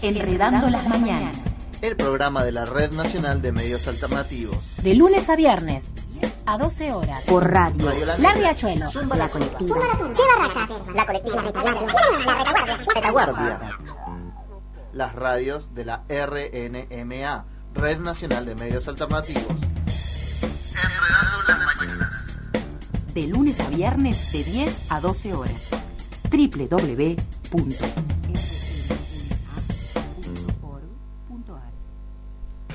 Enredando las Mañanas. El programa de la Red Nacional de Medios Alternativos. De lunes a viernes, a 12 horas. Por radio. Radio La La. Riachuelo. Zumba La la colectiva. La colectiva. La retaguardia. Retaguardia. Las radios de la RNMA, Red Nacional de Medios Alternativos. Enredando las Mañanas. De lunes a viernes, de 10 a 12 horas. www.rnma.org.ar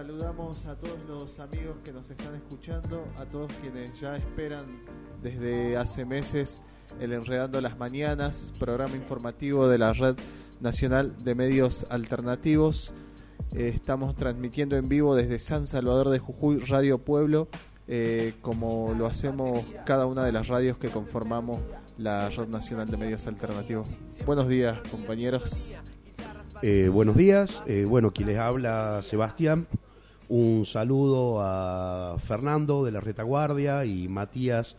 Saludamos a todos los amigos que nos están escuchando, a todos quienes ya esperan desde hace meses el Enredando las Mañanas, programa informativo de la Red Nacional de Medios Alternativos. Eh, estamos transmitiendo en vivo desde San Salvador de Jujuy, Radio Pueblo, eh, como lo hacemos cada una de las radios que conformamos la Red Nacional de Medios Alternativos. Buenos días, compañeros. Eh, buenos días, bueno, quien les habla Sebastián. Un saludo a Fernando de la Retaguardia y Matías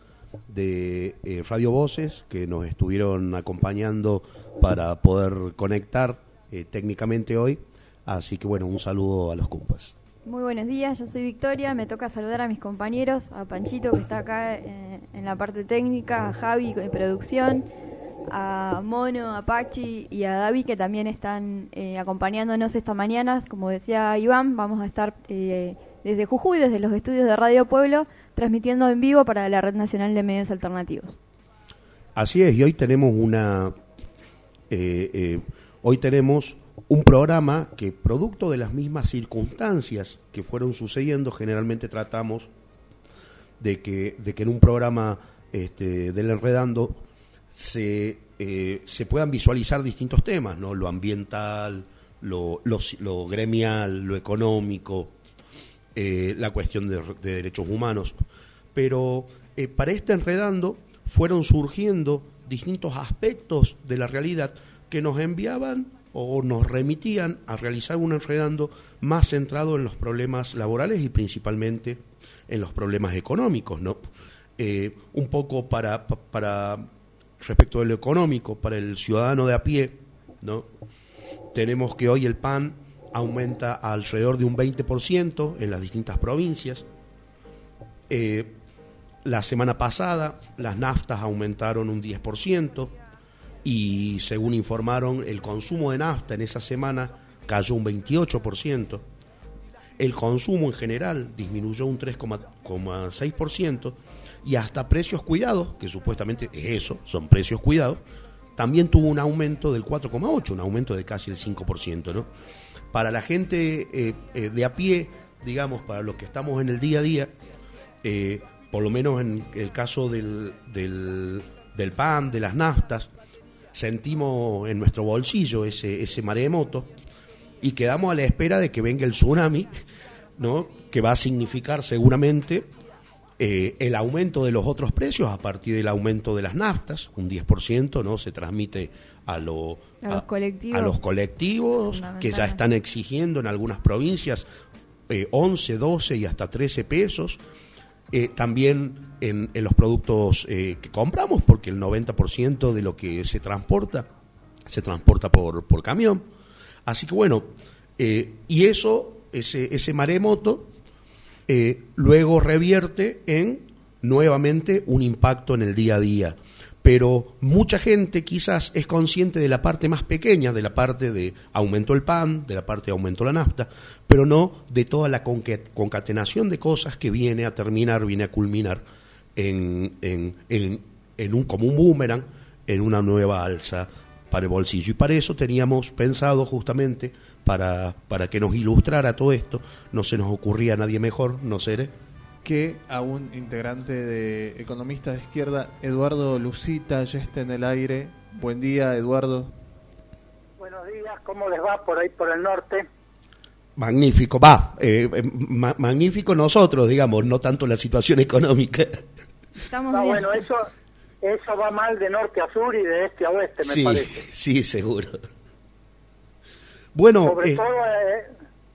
de eh, Radio Voces que nos estuvieron acompañando para poder conectar eh, técnicamente hoy. Así que bueno, un saludo a los compas. Muy buenos días, yo soy Victoria, me toca saludar a mis compañeros, a Panchito que está acá eh, en la parte técnica, a Javi de producción, a Mono, a Pachi y a David que también están eh, acompañándonos esta mañana. Como decía Iván, vamos a estar eh, desde Jujuy, desde los estudios de Radio Pueblo, transmitiendo en vivo para la Red Nacional de Medios Alternativos. Así es, y hoy tenemos una. eh, eh, hoy tenemos un programa que, producto de las mismas circunstancias que fueron sucediendo, generalmente tratamos de que, de que en un programa este, del Enredando se, eh, se puedan visualizar distintos temas, ¿no? Lo ambiental, lo, gremial, lo económico, eh, la cuestión de, de derechos humanos. Pero eh, para este enredando fueron surgiendo distintos aspectos de la realidad que nos enviaban o nos remitían a realizar un enredando más centrado en los problemas laborales y principalmente en los problemas económicos, ¿no? Un poco para, pa- para respecto de lo económico, para el ciudadano de a pie, ¿no? Tenemos que hoy el pan aumenta alrededor de un 20% en las distintas provincias. Eh, la semana pasada las naftas aumentaron un 10% y según informaron el consumo de nafta en esa semana cayó un 28%. El consumo en general disminuyó un 3,6% y hasta precios cuidados, que supuestamente es eso, son precios cuidados, también tuvo un aumento del 4,8, un aumento de casi el 5%, ¿no? Para la gente eh, eh, de a pie, digamos, para los que estamos en el día a día, eh, por lo menos en el caso del, del, del pan, de las naftas, sentimos en nuestro bolsillo ese, ese maremoto y quedamos a la espera de que venga el tsunami, ¿no? que va a significar seguramente eh, el aumento de los otros precios a partir del aumento de las naftas, un 10%, ¿no? Se transmite a, lo- A los colectivos. a los colectivos que ya están exigiendo en algunas provincias eh, 11, 12 y hasta 13 pesos. Eh, también en, en los productos eh, que compramos, porque el 90% de lo que se transporta se transporta por, por camión. Así que bueno, y eso, ese, ese maremoto, eh, luego revierte en nuevamente un impacto en el día a día. Pero mucha gente quizás es consciente de la parte más pequeña, de la parte de aumentó el pan, de la parte de aumentó la nafta, pero no de toda la concatenación de cosas que viene a terminar, viene a culminar en, en, en, en un, como un boomerang, en una nueva alza para el bolsillo. Y para eso teníamos pensado justamente, para, para que nos ilustrara todo esto, no se nos ocurría a nadie mejor, no seré, que a un integrante de Economistas de Izquierda, Eduardo Lucita, ya está en el aire. Buen día, Eduardo. días, ¿cómo les va por ahí por el norte? Magnífico, va, eh, eh, ma- magnífico nosotros, digamos, no tanto la situación económica. Estamos bien. bueno, eso eso va mal de norte a sur y de este a oeste, me Sí, parece. sí, seguro. Bueno, Sobre eh, todo eh,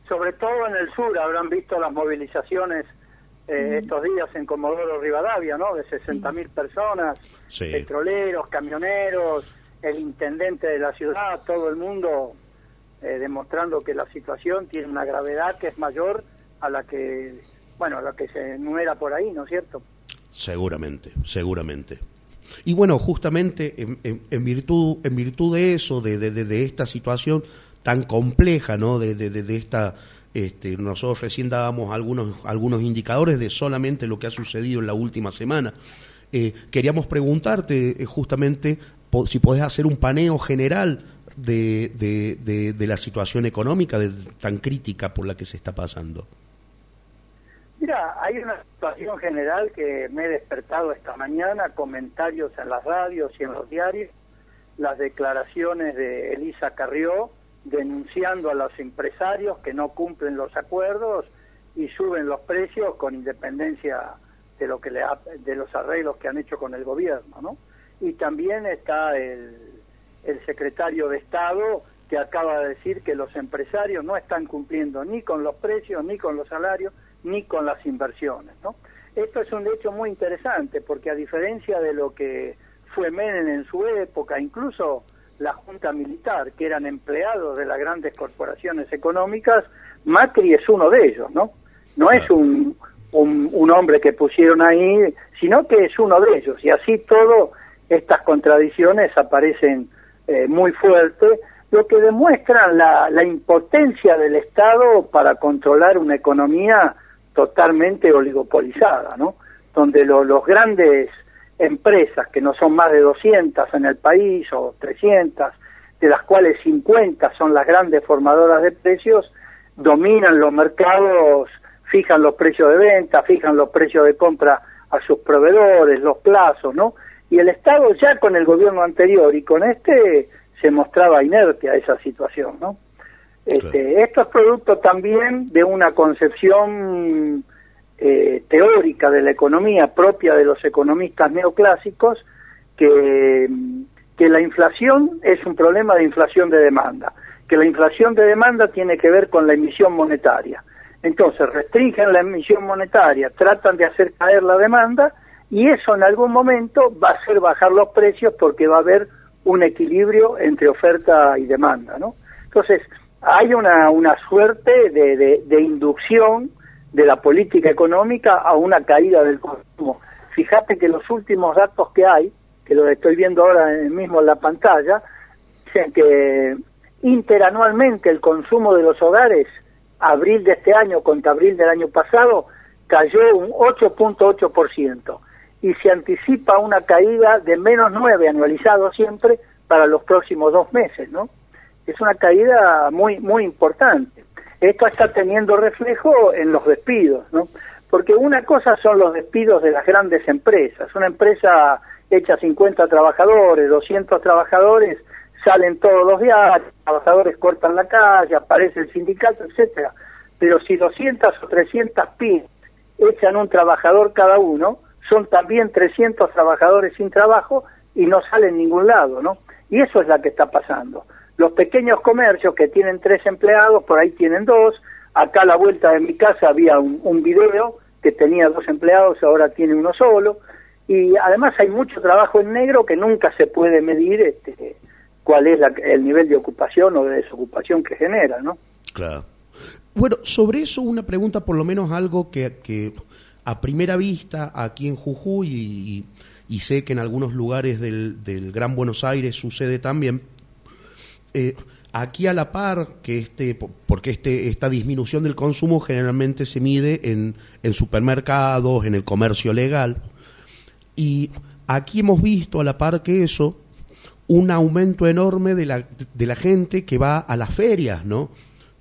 sobre todo en el sur habrán visto las movilizaciones eh, estos días en Comodoro Rivadavia, ¿no? De 60.000 personas, Sí. petroleros, camioneros, el intendente de la ciudad, todo el mundo eh, demostrando que la situación tiene una gravedad que es mayor a la que, bueno, a la que se enumera por ahí, ¿no es cierto? Seguramente, seguramente. Y bueno, justamente en, en- en virtud, en virtud de eso, de, de- de- de esta situación tan compleja, ¿no? De, de- esta, este, nosotros recién dábamos algunos, algunos indicadores de solamente lo que ha sucedido en la última semana. Eh, queríamos preguntarte eh, justamente si podés hacer un paneo general de, de- de- la situación económica tan crítica por la que se está pasando. Mira, hay una situación general que me he despertado esta mañana, comentarios en las radios y en los diarios, las declaraciones de Elisa Carrió denunciando a los empresarios que no cumplen los acuerdos y suben los precios con independencia de lo que le ha- de los arreglos que han hecho con el gobierno, ¿no? Y también está el, secretario de Estado que acaba de decir que los empresarios no están cumpliendo ni con los precios, ni con los salarios, ni con las inversiones, ¿no? Esto es un hecho muy interesante porque a diferencia de lo que fue Menem en su época, incluso la Junta Militar, que eran empleados de las grandes corporaciones económicas, Macri es uno de ellos, ¿no? No es un, un, un hombre que pusieron ahí, sino que es uno de ellos. Y así todo, estas contradicciones aparecen eh, muy fuertes, lo que demuestra la, la impotencia del Estado para controlar una economía totalmente oligopolizada, ¿no? Donde lo- los grandes empresas, que no son más de 200 en el país o 300, de las cuales 50 son las grandes formadoras de precios, dominan los mercados, fijan los precios de venta, fijan los precios de compra a sus proveedores, los plazos, ¿no? Y el Estado ya con el gobierno anterior y con este se mostraba inerte a esa situación, ¿no? Este, Esto es producto también de una concepción eh, teórica de la economía propia de los economistas neoclásicos que, que la inflación es un problema de inflación de demanda, que la inflación de demanda tiene que ver con la emisión monetaria. Entonces restringen la emisión monetaria, tratan de hacer caer la demanda y eso en algún momento va a hacer bajar los precios porque va a haber un equilibrio entre oferta y demanda, ¿no? Entonces, hay una, una suerte de, de, de inducción de la política económica a una caída del consumo. Fíjate que los últimos datos que hay, que los estoy viendo ahora mismo en la pantalla, dicen que interanualmente el consumo de los hogares, abril de este año contra abril del año pasado, cayó un 8.8% y se anticipa una caída de menos 9 anualizado siempre para los próximos dos meses, ¿no? Es una caída muy muy importante. Esto está teniendo reflejo en los despidos, ¿no? Porque una cosa son los despidos de las grandes empresas. Una empresa hecha 50 trabajadores, 200 trabajadores, salen todos los días, trabajadores cortan la calle, aparece el sindicato, etcétera. Pero si 200 o 300 pymes echan un trabajador cada uno, son también 300 trabajadores sin trabajo y no salen en ningún lado, ¿no? Y eso es la que está pasando. Los pequeños comercios que tienen tres empleados, por ahí tienen dos. Acá a la vuelta de mi casa había un, un video que tenía dos empleados, ahora tiene uno solo. Y además hay mucho trabajo en negro que nunca se puede medir este, cuál es la- el nivel de ocupación o de desocupación que genera, ¿no? Claro. Bueno, sobre eso una pregunta, por lo menos algo que, que a primera vista aquí en Jujuy y, y sé que en algunos lugares del, del Gran Buenos Aires sucede también. Eh, aquí a la par que este, po- porque este, esta disminución del consumo generalmente se mide en, supermercados, en el comercio legal, y aquí hemos visto a la par que eso un aumento enorme de la, de la gente que va a las ferias, ¿no?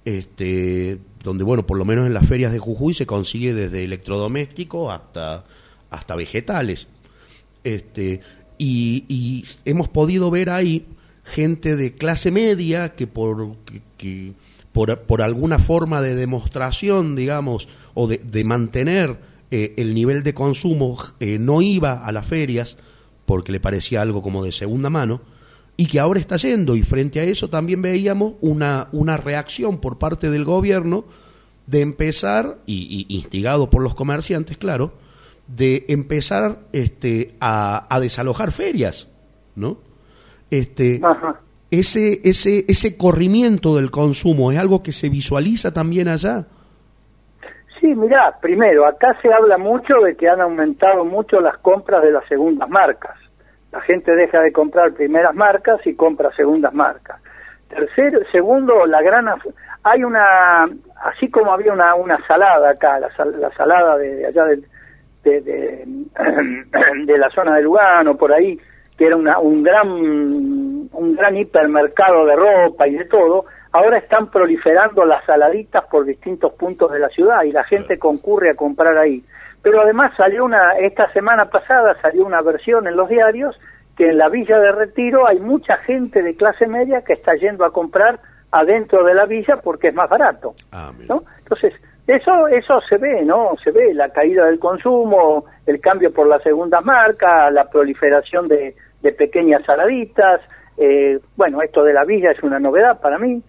Este, donde, bueno, por lo menos en las ferias de Jujuy se consigue desde electrodoméstico hasta, hasta vegetales. Este, y hemos podido ver ahí gente de clase media que por, que- que por, por alguna forma de demostración, digamos, o de, de mantener eh, el nivel de consumo, eh, no iba a las ferias porque le parecía algo como de segunda mano, y que ahora está yendo. Y frente a eso también veíamos una, una reacción por parte del gobierno de empezar, y, y instigado por los comerciantes, claro, de empezar este, a, a desalojar ferias, ¿no? Este, Ajá. ese, ese, ese corrimiento del consumo es algo que se visualiza también allá. Sí, mirá, primero, acá se habla mucho de que han aumentado mucho las compras de las segundas marcas. La gente deja de comprar primeras marcas y compra segundas marcas. Tercero, segundo, la gran hay una, así como había una, una salada acá, la, sal- la salada de, de allá de, de, de la zona de Lugano, por ahí, que era una, un gran un gran hipermercado de ropa y de todo, ahora están proliferando las saladitas por distintos puntos de la ciudad y la gente concurre a comprar ahí. Pero además salió una, esta semana pasada salió una versión en los diarios que en la villa de Retiro hay mucha gente de clase media que está yendo a comprar adentro de la villa porque es más barato. ¿no? Entonces, eso eso se ve, ¿no? Se ve la caída del consumo, el cambio por las segundas marcas, la proliferación de, de pequeñas saladitas. eh, bueno, esto de la villa es una novedad para mí.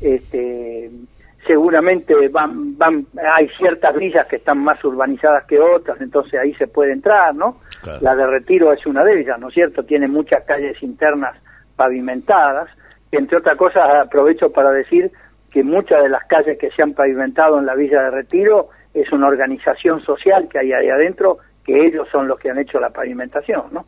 Este, seguramente van, van, hay ciertas villas que están más urbanizadas que otras, entonces ahí se puede entrar, ¿no? La de Retiro es una de ellas, ¿no es cierto? Tiene muchas calles internas pavimentadas. Entre otras cosas, aprovecho para decir que muchas de las calles que se han pavimentado en la Villa de Retiro es una organización social que hay ahí adentro, que ellos son los que han hecho la pavimentación, ¿no?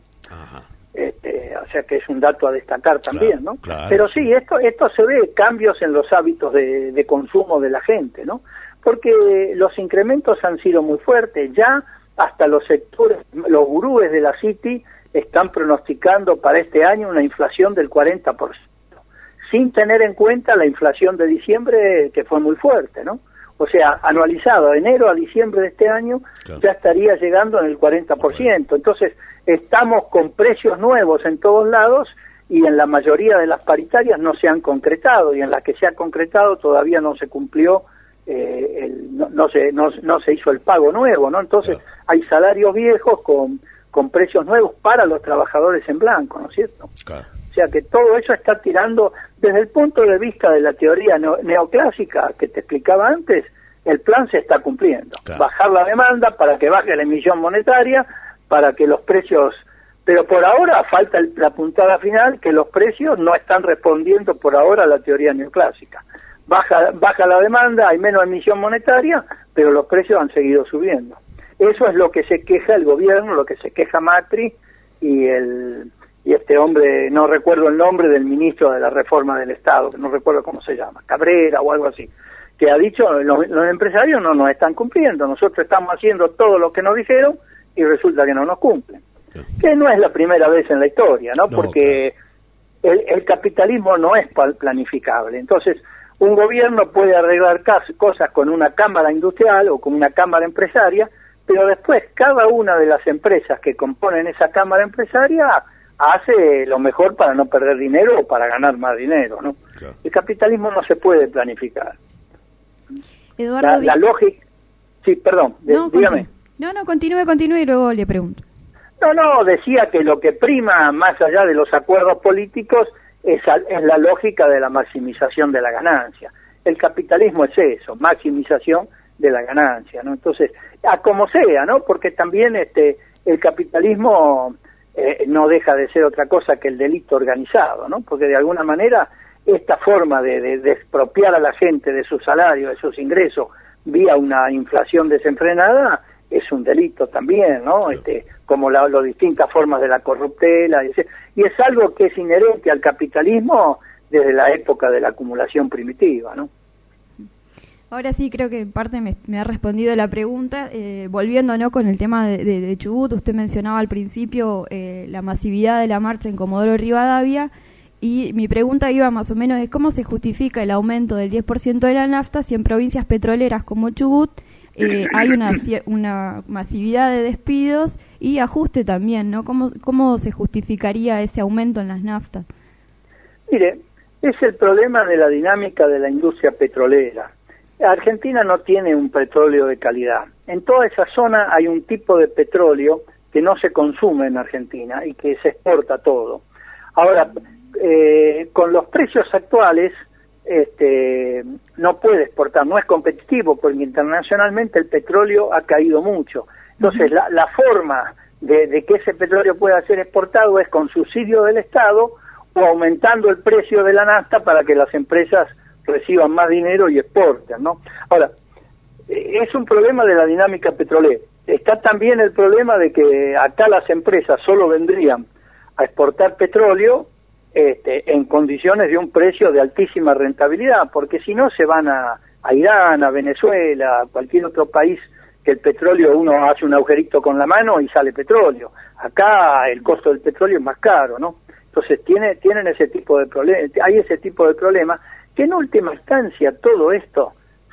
Este, o sea que es un dato a destacar también, ¿no? claro, Pero sí, esto esto se ve cambios en los hábitos de, de consumo de la gente, ¿no? Porque los incrementos han sido muy fuertes, ya hasta los sectores, los gurúes de la City están pronosticando para este año una inflación del 40%, sin tener en cuenta la inflación de diciembre que fue muy fuerte, ¿no? O sea, anualizado enero a diciembre de este año ya estaría llegando en el 40%. Entonces, estamos con precios nuevos en todos lados y en la mayoría de las paritarias no se han concretado y en las que se ha concretado todavía no se cumplió eh, el- no, no se no, no se hizo el pago nuevo, ¿no? Entonces, hay salarios viejos con con precios nuevos para los trabajadores en blanco, ¿no es cierto? O sea que todo eso está tirando, desde el punto de vista de la teoría neo- neoclásica que te explicaba antes, el plan se está cumpliendo. Bajar la demanda para que baje la emisión monetaria, para que los precios... Pero por ahora falta el- la puntada final, que los precios no están respondiendo por ahora a la teoría neoclásica. Baja, baja la demanda, hay menos emisión monetaria, pero los precios han seguido subiendo. Eso es lo que se queja el gobierno, lo que se queja Macri y el y este hombre, no recuerdo el nombre del ministro de la reforma del Estado, que no recuerdo cómo se llama, Cabrera o algo así, que ha dicho, los, los empresarios no nos están cumpliendo, nosotros estamos haciendo todo lo que nos dijeron y resulta que no nos cumplen. Que no es la primera vez en la historia, ¿no? Porque el, el capitalismo no es planificable. Entonces, un gobierno puede arreglar cosas con una cámara industrial o con una cámara empresaria, pero después cada una de las empresas que componen esa cámara empresaria hace lo mejor para no perder dinero o para ganar más dinero, ¿no? El capitalismo no se puede planificar. Eduardo, La, la lógica... Sí, perdón, de- no, dígame. no, no, continúe, continúe y luego le pregunto. No, no, decía que lo que prima más allá de los acuerdos políticos es, al- es la lógica de la maximización de la ganancia. El capitalismo es eso, maximización de la ganancia, ¿no? Entonces, a como sea, ¿no? Porque también este el capitalismo eh, no deja de ser otra cosa que el delito organizado, ¿no? Porque de alguna manera esta forma de, de- de expropiar a la gente de su salario, de sus ingresos, vía una inflación desenfrenada, es un delito también, ¿no? Este, como la- las distintas formas de la corruptela, y es algo que es inherente al capitalismo desde la época de la acumulación primitiva, ¿no? Ahora sí, creo que en parte me, ha respondido la pregunta. Eh, volviendo ¿no? con el tema de, Chubut, usted mencionaba al principio eh, la masividad de la marcha en Comodoro Rivadavia y mi pregunta iba más o menos de cómo se justifica el aumento del 10% de la nafta si en provincias petroleras como Chubut eh, hay una, una masividad de despidos y ajuste también, ¿no? ¿Cómo, ¿Cómo se justificaría ese aumento en las naftas? Mire, es el problema de la dinámica de la industria petrolera. Argentina no tiene un petróleo de calidad. En toda esa zona hay un tipo de petróleo que no se consume en Argentina y que se exporta todo. Ahora, eh, con los precios actuales, este, no puede exportar, no es competitivo porque internacionalmente el petróleo ha caído mucho. Entonces, la, la forma de, de, que ese petróleo pueda ser exportado es con subsidio del Estado o aumentando el precio de la nafta para que las empresas reciban más dinero y exporten, ¿no? Ahora, eh, es un problema de la dinámica petrolera. Está también el problema de que acá las empresas solo vendrían a exportar petróleo este, en condiciones de un precio de altísima rentabilidad, porque si no se van a, a Irán, a Venezuela, a cualquier otro país que el petróleo uno hace un agujerito con la mano y sale petróleo. Acá el costo del petróleo es más caro, ¿no? Entonces tiene, tienen ese tipo de problemas, hay ese tipo de problemas que en última instancia todo esto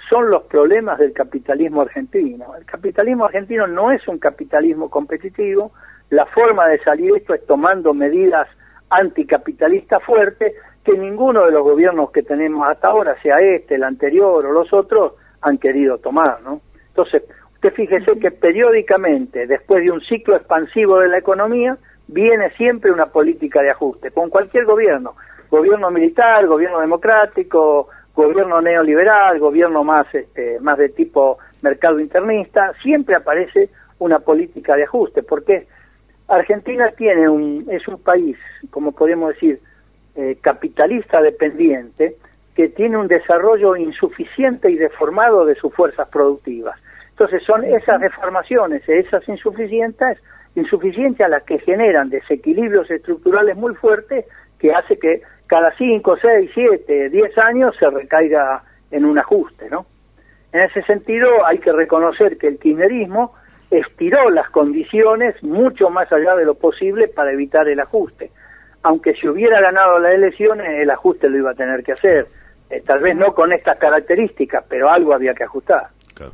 son los problemas del capitalismo argentino. El capitalismo argentino no es un capitalismo competitivo, la forma de salir esto es tomando medidas anticapitalistas fuertes que ninguno de los gobiernos que tenemos hasta ahora, sea este, el anterior o los otros, han querido tomar, ¿no? Entonces, usted fíjese que periódicamente, después de un ciclo expansivo de la economía, viene siempre una política de ajuste, con cualquier gobierno, gobierno militar, gobierno democrático, gobierno neoliberal, gobierno más, este, más de tipo mercado internista, siempre aparece una política de ajuste, porque Argentina tiene un, es un país, como podemos decir, eh, capitalista dependiente, que tiene un desarrollo insuficiente y deformado de sus fuerzas productivas. Entonces son esas deformaciones, esas insuficientes, insuficiencias las que generan desequilibrios estructurales muy fuertes que hace que cada 5, 6, 7, 10 años se recaiga en un ajuste, ¿no? En ese sentido hay que reconocer que el kirchnerismo estiró las condiciones mucho más allá de lo posible para evitar el ajuste. Aunque si hubiera ganado las elecciones, el ajuste lo iba a tener que hacer. Eh, tal vez no con estas características, pero algo había que ajustar. Claro.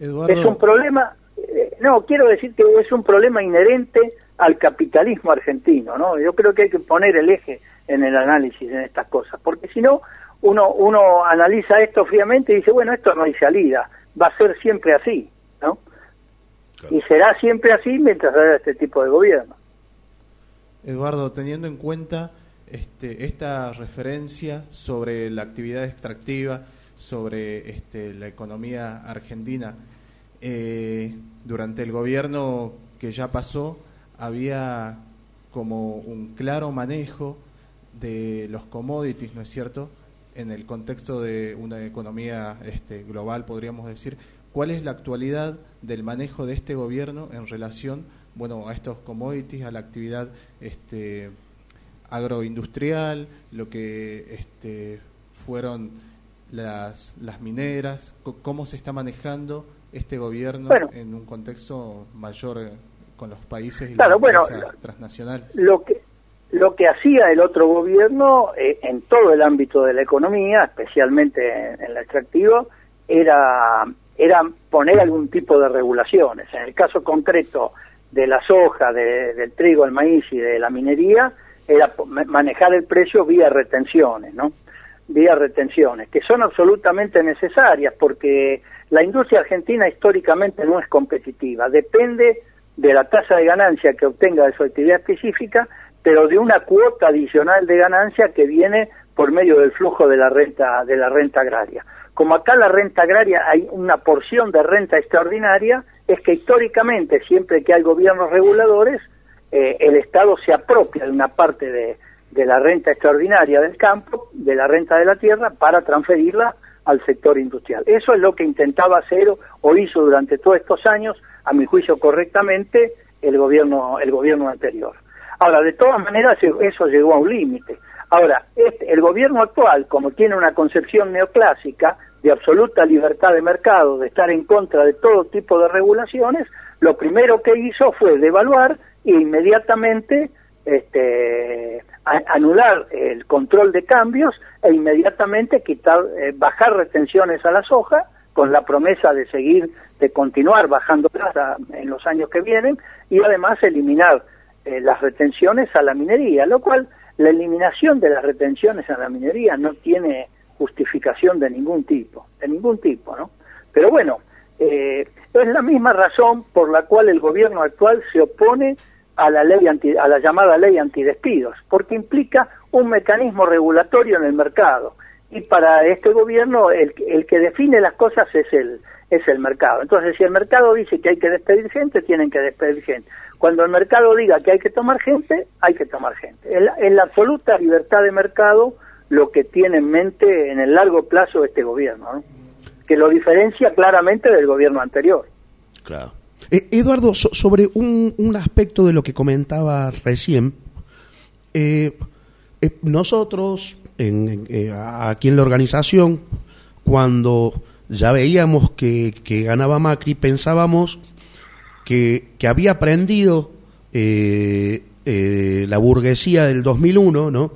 Es un problema, eh, no, quiero decir que es un problema inherente al capitalismo argentino, ¿no? Yo creo que hay que poner el eje en el análisis en estas cosas, porque si no, uno, uno analiza esto fríamente y dice, bueno, esto no hay salida, va a ser siempre así, ¿no? Y será siempre así mientras haya este tipo de gobierno. Eduardo, teniendo en cuenta este, esta referencia sobre la actividad extractiva, sobre este, la economía argentina, eh, durante el gobierno que ya pasó, había como un claro manejo de los commodities, ¿no es cierto? En el contexto de una economía este, global, podríamos decir, ¿cuál es la actualidad del manejo de este gobierno en relación, bueno, a estos commodities, a la actividad este, agroindustrial, lo que este, fueron las, las mineras, cómo se está manejando este gobierno en un contexto mayor con los países y claro, bueno, transnacionales. Lo que lo que hacía el otro gobierno eh, en todo el ámbito de la economía, especialmente en, el extractivo, era era poner algún tipo de regulaciones. En el caso concreto de la soja, del trigo, el maíz y de la minería, era manejar el precio vía retenciones, ¿no? Vía retenciones, que son absolutamente necesarias porque la industria argentina históricamente no es competitiva, depende de la tasa de ganancia que obtenga de su actividad específica, pero de una cuota adicional de ganancia que viene por medio del flujo de la renta de la renta agraria. Como acá la renta agraria hay una porción de renta extraordinaria, es que históricamente siempre que hay gobiernos reguladores, eh, el Estado se apropia de una parte de, de la renta extraordinaria del campo, de la renta de la tierra, para transferirla al sector industrial. Eso es lo que intentaba hacer o hizo durante todos estos años a mi juicio correctamente el gobierno el gobierno anterior. Ahora, de todas maneras eso llegó a un límite. Ahora, este, el gobierno actual, como tiene una concepción neoclásica de absoluta libertad de mercado, de estar en contra de todo tipo de regulaciones, lo primero que hizo fue devaluar e inmediatamente este, anular el control de cambios e inmediatamente quitar, eh, bajar retenciones a la soja con la promesa de seguir, de continuar bajando en los años que vienen y además eliminar eh, las retenciones a la minería, lo cual la eliminación de las retenciones en la minería no tiene justificación de ningún tipo, de ningún tipo, ¿no? Pero bueno, eh, es la misma razón por la cual el gobierno actual se opone a la ley anti- a la llamada ley antidespidos, porque implica un mecanismo regulatorio en el mercado y para este gobierno el, el que define las cosas es el es el mercado. Entonces, si el mercado dice que hay que despedir gente, tienen que despedir gente. Cuando el mercado diga que hay que tomar gente, hay que tomar gente. En la, en la absoluta libertad de mercado lo que tiene en mente en el largo plazo este gobierno, ¿no? que lo diferencia claramente del gobierno anterior. Claro. Eh, Eduardo, so- sobre un, un aspecto de lo que comentaba recién, eh, eh, nosotros en- en- aquí en la organización, cuando ya veíamos que, que ganaba Macri, pensábamos que, que había aprendido la burguesía del 2001, ¿no?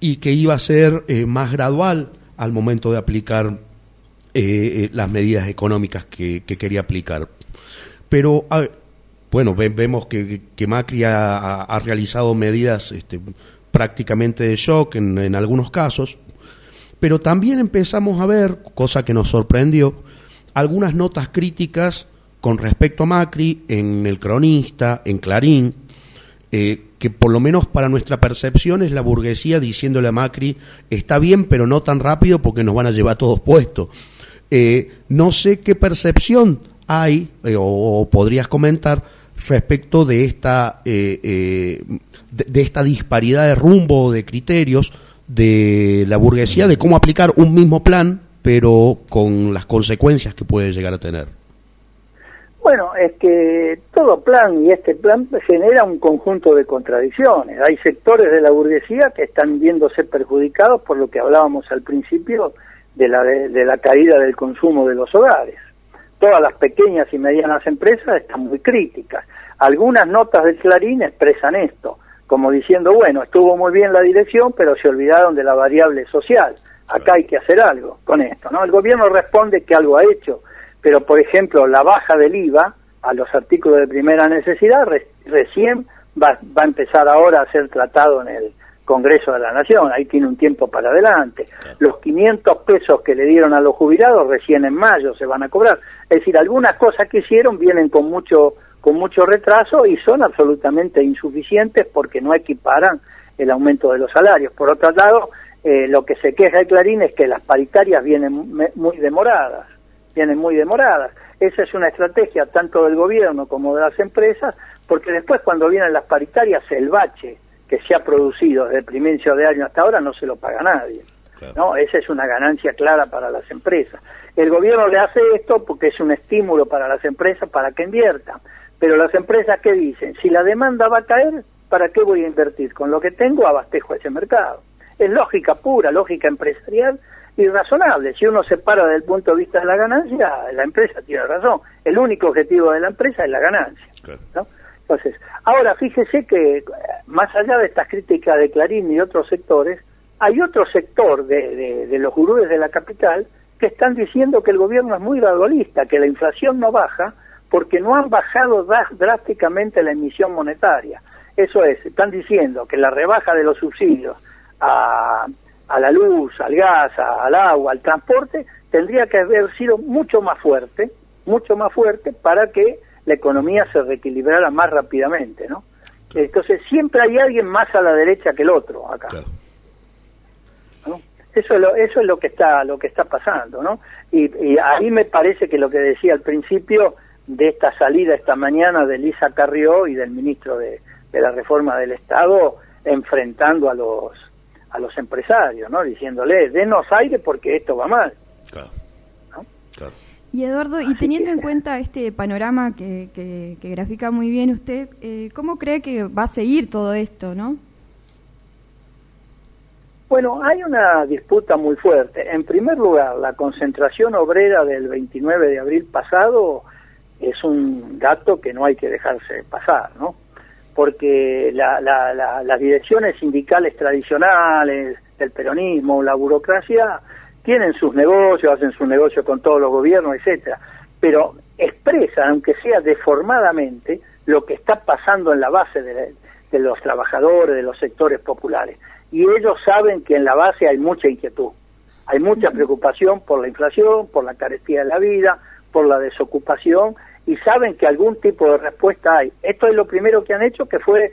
Y que iba a ser más gradual al momento de aplicar las medidas económicas que, que quería aplicar. Pero, bueno, ve- vemos que, que Macri ha, ha- realizado medidas este, prácticamente de shock en, en algunos casos, pero también empezamos a ver, cosa que nos sorprendió, algunas notas críticas con respecto a Macri en El Cronista, en Clarín, eh, que por lo menos para nuestra percepción es la burguesía diciéndole a Macri, está bien, pero no tan rápido porque nos van a llevar todos puestos. Eh, no sé qué percepción hay eh, o, podrías comentar respecto de esta eh, eh, de, de esta disparidad de rumbo de criterios de la burguesía de cómo aplicar un mismo plan pero con las consecuencias que puede llegar a tener. Bueno, es que todo plan y este plan genera un conjunto de contradicciones. Hay sectores de la burguesía que están viéndose perjudicados por lo que hablábamos al principio de la, de la caída del consumo de los hogares. Todas las pequeñas y medianas empresas están muy críticas. Algunas notas del Clarín expresan esto, como diciendo, bueno, estuvo muy bien la dirección, pero se olvidaron de la variable social. Acá hay que hacer algo con esto, ¿no? El gobierno responde que algo ha hecho, pero por ejemplo la baja del IVA a los artículos de primera necesidad re- recién va, va a empezar ahora a ser tratado en el Congreso de la Nación, ahí tiene un tiempo para adelante. Los 500 pesos que le dieron a los jubilados recién en mayo se van a cobrar. Es decir, algunas cosas que hicieron vienen con mucho con mucho retraso y son absolutamente insuficientes porque no equiparan el aumento de los salarios. Por otro lado, eh, lo que se queja de Clarín es que las paritarias vienen muy demoradas, vienen muy demoradas. Esa es una estrategia tanto del gobierno como de las empresas, porque después cuando vienen las paritarias, el bache que se ha producido desde el primer inicio de año hasta ahora no se lo paga nadie. ¿no? Esa es una ganancia clara para las empresas. El gobierno le hace esto porque es un estímulo para las empresas para que inviertan. Pero las empresas, ¿qué dicen? Si la demanda va a caer, ¿para qué voy a invertir? Con lo que tengo abastejo ese mercado. Es lógica pura, lógica empresarial y razonable. Si uno se para desde el punto de vista de la ganancia, la empresa tiene razón. El único objetivo de la empresa es la ganancia. ¿no? Entonces, ahora fíjese que eh, más allá de estas críticas de Clarín y otros sectores, hay otro sector de, de, los gurúes de la capital que están diciendo que el gobierno es muy gradualista, que la inflación no baja porque no han bajado drásticamente la emisión monetaria. Eso es, están diciendo que la rebaja de los subsidios a, a la luz, al gas, al agua, al transporte, tendría que haber sido mucho más fuerte, mucho más fuerte para que la economía se reequilibrara más rápidamente, ¿no? Entonces siempre hay alguien más a la derecha que el otro acá. ¿no? Eso es lo, eso es lo que está lo que está pasando, ¿no? Y, y ahí me parece que lo que decía al principio de esta salida esta mañana de Lisa Carrió y del ministro de, de la Reforma del Estado enfrentando a los a los empresarios, ¿no? Diciéndole, denos aire porque esto va mal. Y Eduardo, y teniendo en cuenta este panorama que, que, que grafica muy bien usted, eh, ¿cómo cree que va a seguir todo esto, no? Bueno, hay una disputa muy fuerte. En primer lugar, la concentración obrera del 29 de abril pasado es un dato que no hay que dejarse pasar, ¿no? Porque la, la, la, las direcciones sindicales tradicionales, el peronismo, la burocracia, tienen sus negocios, hacen sus negocios con todos los gobiernos, etcétera, pero expresan, aunque sea deformadamente, lo que está pasando en la base de la, de los trabajadores, de los sectores populares. Y ellos saben que en la base hay mucha inquietud, hay mucha preocupación por la inflación, por la carestía de la vida, por la desocupación, y saben que algún tipo de respuesta hay. Esto es lo primero que han hecho, que fue,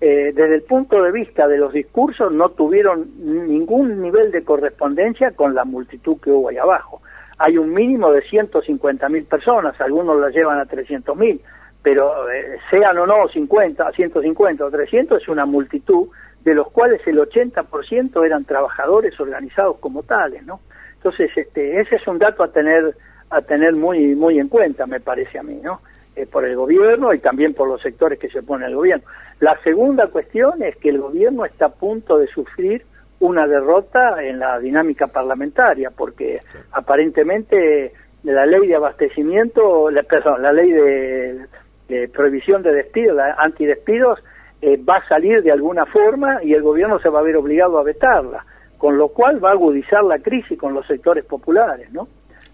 eh, desde el punto de vista de los discursos, no tuvieron ningún nivel de correspondencia con la multitud que hubo ahí abajo. Hay un mínimo de 150 mil personas, algunos la llevan a 300 mil, pero eh, sean o no 50, 150 o 300, es una multitud de los cuales el 80% eran trabajadores organizados como tales, ¿no? Entonces, este, ese es un dato a tener a tener muy muy en cuenta, me parece a mí, ¿no? Eh, por el gobierno y también por los sectores que se oponen al gobierno. La segunda cuestión es que el gobierno está a punto de sufrir una derrota en la dinámica parlamentaria, porque aparentemente la ley de abastecimiento, la, perdón, la ley de, de prohibición de despidos, la antidespidos, eh, va a salir de alguna forma y el gobierno se va a ver obligado a vetarla, con lo cual va a agudizar la crisis con los sectores populares, ¿no?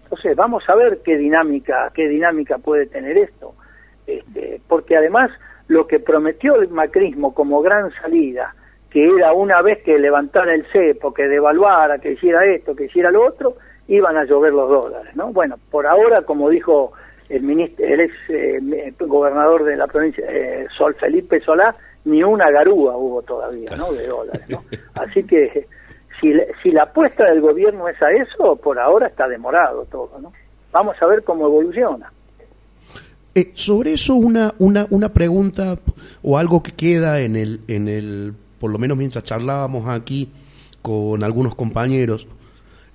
Entonces vamos a ver qué dinámica, qué dinámica puede tener esto, este, porque además lo que prometió el macrismo como gran salida, que era una vez que levantara el cepo, que devaluara, que hiciera esto, que hiciera lo otro, iban a llover los dólares, ¿no? Bueno, por ahora, como dijo el, ministro, el ex eh, gobernador de la provincia, eh, Sol Felipe Solá, ni una garúa hubo todavía, ¿no? De dólares, ¿no? Así que si, si la apuesta del gobierno es a eso, por ahora está demorado todo, ¿no? Vamos a ver cómo evoluciona. Eh, sobre eso una, una, una pregunta o algo que queda en el, en el, por lo menos mientras charlábamos aquí con algunos compañeros,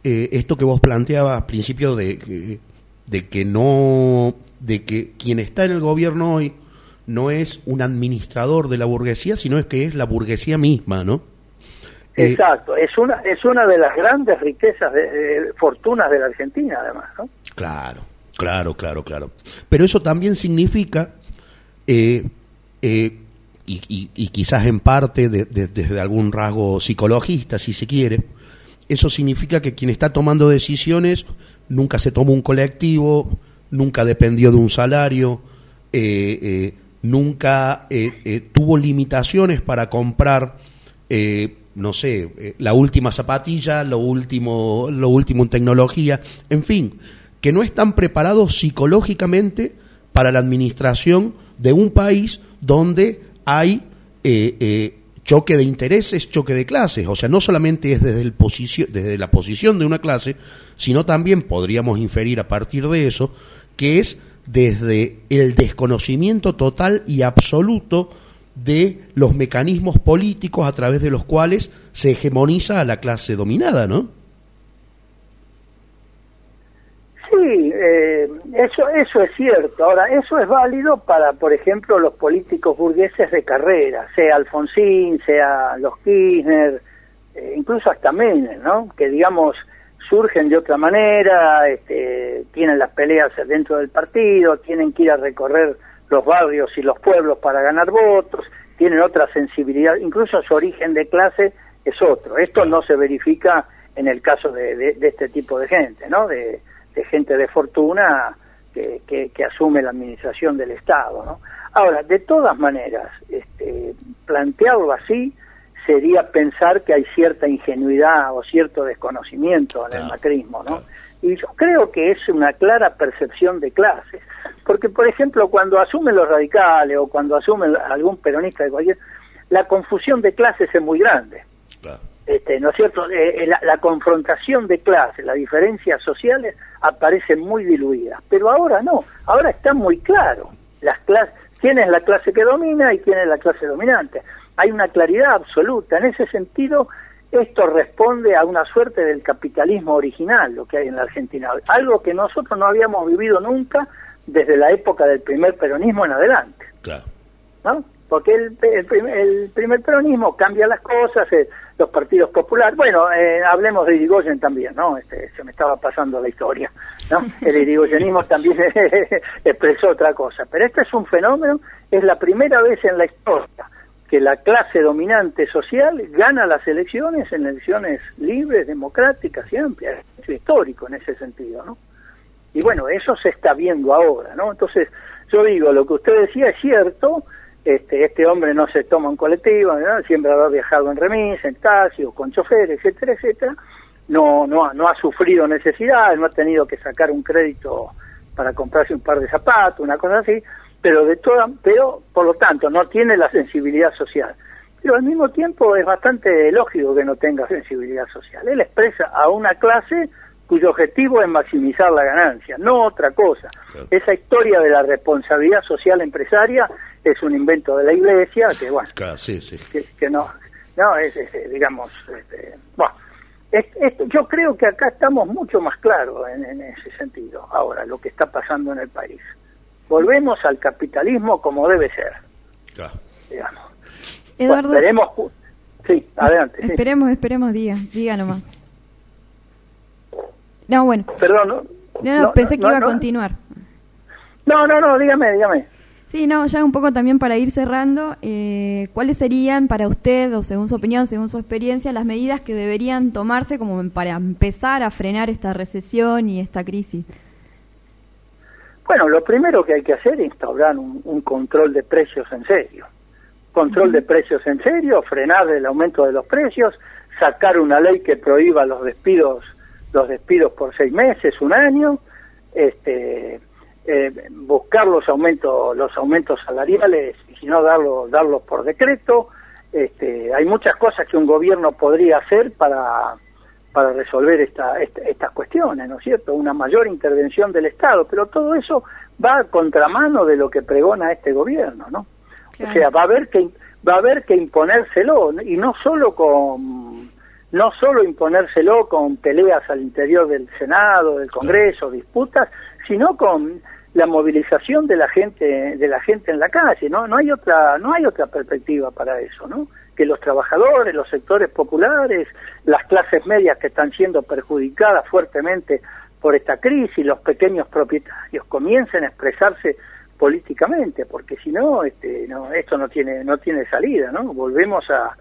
eh, esto que vos planteabas al principio de, de que no, de que quien está en el gobierno hoy no es un administrador de la burguesía, sino es que es la burguesía misma, ¿no? Exacto, es una es una de las grandes riquezas, de, fortunas de la Argentina, además, ¿no? Claro, claro, claro, claro. Pero eso también significa, eh, eh, y, y, quizás en parte desde algún rasgo psicologista, si se quiere, eso significa que quien está tomando decisiones nunca se tomó un colectivo, nunca dependió de un salario, eh, nunca eh, eh, tuvo limitaciones para comprar, eh, no sé, la última zapatilla, lo último, lo último en tecnología, en fin, que no están preparados psicológicamente para la administración de un país donde hay choque de intereses, choque de clases. O sea, no solamente es desde, el desde la posición de una clase, sino también podríamos inferir a partir de eso que es desde el desconocimiento total y absoluto de los mecanismos políticos a través de los cuales se hegemoniza a la clase dominada, ¿no? Sí, eh, eso, eso es cierto. Ahora, eso es válido para, por ejemplo, los políticos burgueses de carrera, sea Alfonsín, sea los Kirchner, eh, incluso hasta Menem, ¿no? Que digamos, surgen de otra manera, este, tienen las peleas dentro del partido, tienen que ir a recorrer los barrios y los pueblos para ganar votos, tienen otra sensibilidad, incluso su origen de clase es otro. Esto no se verifica en el caso de, este tipo de gente, ¿no? De, gente de fortuna que, que, asume la administración del Estado, ¿no? Ahora, de todas maneras, este, plantearlo así sería pensar que hay cierta ingenuidad o cierto desconocimiento en el macrismo, ¿no? Y yo creo que es una clara percepción de clases, porque por ejemplo cuando asumen los radicales o cuando asumen algún peronista de cualquier, la confusión de clases es muy grande. Este, ¿No es cierto? Eh, eh, la, la, confrontación de clases, las diferencias sociales aparecen muy diluidas, pero ahora no, ahora está muy claro las clases, quién es la clase que domina y quién es la clase dominante hay una claridad absoluta. En ese sentido, esto responde a una suerte del capitalismo original, lo que hay en la Argentina, algo que nosotros no habíamos vivido nunca desde la época del primer peronismo en adelante. Claro. ¿No? Porque el, el, primer peronismo cambia las cosas, eh, los partidos populares, bueno, eh, hablemos de Irigoyen también, ¿no? Este, se me estaba pasando la historia, ¿no? El irigoyenismo también expresó otra cosa, pero este es un fenómeno, es la primera vez en la historia que la clase dominante social gana las elecciones en elecciones libres, democráticas y amplias. Es histórico en ese sentido, ¿no? Y bueno, eso se está viendo ahora, ¿no? Entonces, yo digo, lo que usted decía es cierto, este, este hombre no se toma un colectivo, ¿no? siempre ha viajado en remis, en taxi o con chofer, etcétera, etcétera, no, no, no ha sufrido necesidades, no ha tenido que sacar un crédito para comprarse un par de zapatos, una cosa así, pero de toda, pero por lo tanto no tiene la sensibilidad social. Pero al mismo tiempo es bastante lógico que no tenga sensibilidad social. Él expresa a una clase cuyo objetivo es maximizar la ganancia, no otra cosa. Esa historia de la responsabilidad social empresaria es un invento de la iglesia que, bueno, Claro, sí, sí. que, que no, no es, este, digamos, este, bueno, es- esto- yo creo que acá estamos mucho más claros en, en ese sentido, ahora, lo que está pasando en el país. Volvemos al capitalismo como debe ser, Claro. digamos. Eduardo, Bueno, ju- sí, adelante. sí. esperemos, esperemos, diga, diga nomás. No, bueno, Perdón, no, no, no, no, pensé que no, iba a continuar. no, no, no, dígame, dígame. Sí, no, ya un poco también para ir cerrando, eh, ¿cuáles serían para usted, o según su opinión, según su experiencia, las medidas que deberían tomarse como para empezar a frenar esta recesión y esta crisis? Bueno, lo primero que hay que hacer es instaurar un, un control de precios en serio. Control de precios en serio, frenar el aumento de los precios, sacar una ley que prohíba los despidos, los despidos por seis meses, un año, este, eh, buscar los aumentos, los aumentos salariales y si no darlos, darlos por decreto. Este, hay muchas cosas que un gobierno podría hacer para para resolver esta, esta- estas cuestiones, ¿no es cierto? Una mayor intervención del Estado, pero todo eso va a contramano de lo que pregona este gobierno, ¿no? O sea, va a haber que va a haber que imponérselo y no solo con no solo imponérselo con peleas al interior del Senado, del Congreso, disputas, sino con la movilización de la gente de la gente en la calle, ¿no? No hay otra no hay otra perspectiva para eso, ¿no? Que los trabajadores, los sectores populares, las clases medias que están siendo perjudicadas fuertemente por esta crisis, los pequeños propietarios comiencen a expresarse políticamente, porque si no, este, no, esto no tiene no tiene salida, ¿no? Volvemos a,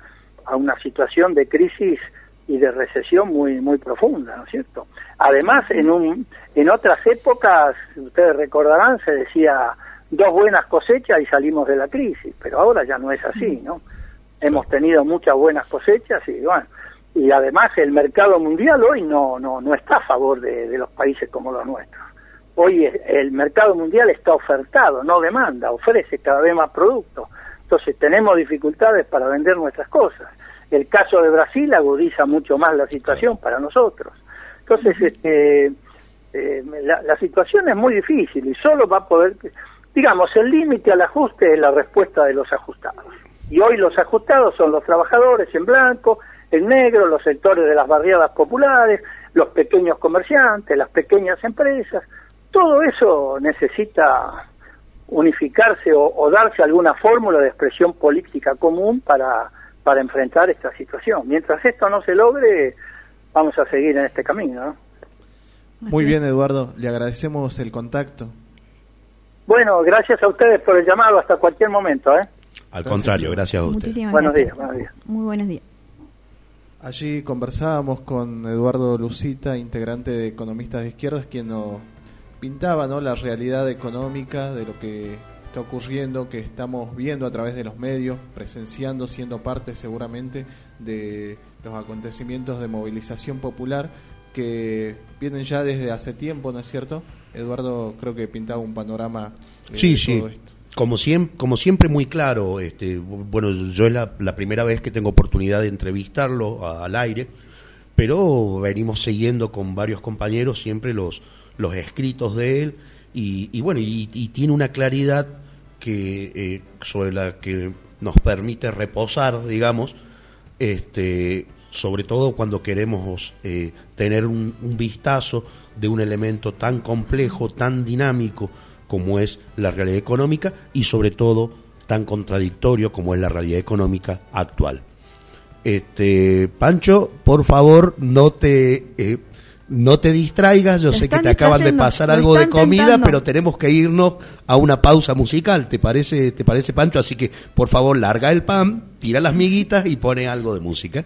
a una situación de crisis y de recesión muy muy profunda, ¿no es cierto? Además, en un en otras épocas, ustedes recordarán, se decía dos buenas cosechas y salimos de la crisis, pero ahora ya no es así, ¿no? Hemos tenido muchas buenas cosechas y bueno, y además el mercado mundial hoy no no no está a favor de, de los países como los nuestros. Hoy el mercado mundial está ofertado, no demanda, ofrece cada vez más productos. Entonces tenemos dificultades para vender nuestras cosas. El caso de Brasil agudiza mucho más la situación para nosotros. Entonces, este, eh, la, la situación es muy difícil y solo va a poder, digamos, el límite al ajuste es la respuesta de los ajustados. Y hoy los ajustados son los trabajadores en blanco, en negro, los sectores de las barriadas populares, los pequeños comerciantes, las pequeñas empresas. Todo eso necesita unificarse o, o darse alguna fórmula de expresión política común para, para enfrentar esta situación. Mientras esto no se logre, vamos a seguir en este camino. ¿no? Muy bien, Eduardo. Le agradecemos el contacto. Bueno, gracias a ustedes por el llamado. Hasta cualquier momento. ¿eh? Al contrario, gracias a usted. Muchísimas Buenos gracias. días, buenos días. Muy buenos días. Allí conversábamos con Eduardo Lucita, integrante de Economistas de Izquierdas, quien nos pintaba ¿no? la realidad económica de lo que está ocurriendo, que estamos viendo a través de los medios, presenciando, siendo parte seguramente de los acontecimientos de movilización popular que vienen ya desde hace tiempo, ¿no es cierto? Eduardo creo que pintaba un panorama eh, Sí, de sí. todo esto. Como siempre, como siempre muy claro, este, bueno, yo es la, la primera vez que tengo oportunidad de entrevistarlo a- al aire, pero venimos siguiendo con varios compañeros siempre los, los escritos de él y, y bueno, y, y tiene una claridad que eh, sobre la que nos permite reposar, digamos, este, sobre todo cuando queremos eh, tener un, vistazo de un elemento tan complejo, tan dinámico como es la realidad económica y sobre todo tan contradictorio como es la realidad económica actual. Este, Pancho, por favor, no te eh, no te distraigas, yo sé que te acaban de pasar algo de comida, tentando. pero tenemos que irnos a una pausa musical, ¿te parece, te parece Pancho? Así que, por favor, larga el pan, tira las miguitas y pone algo de música.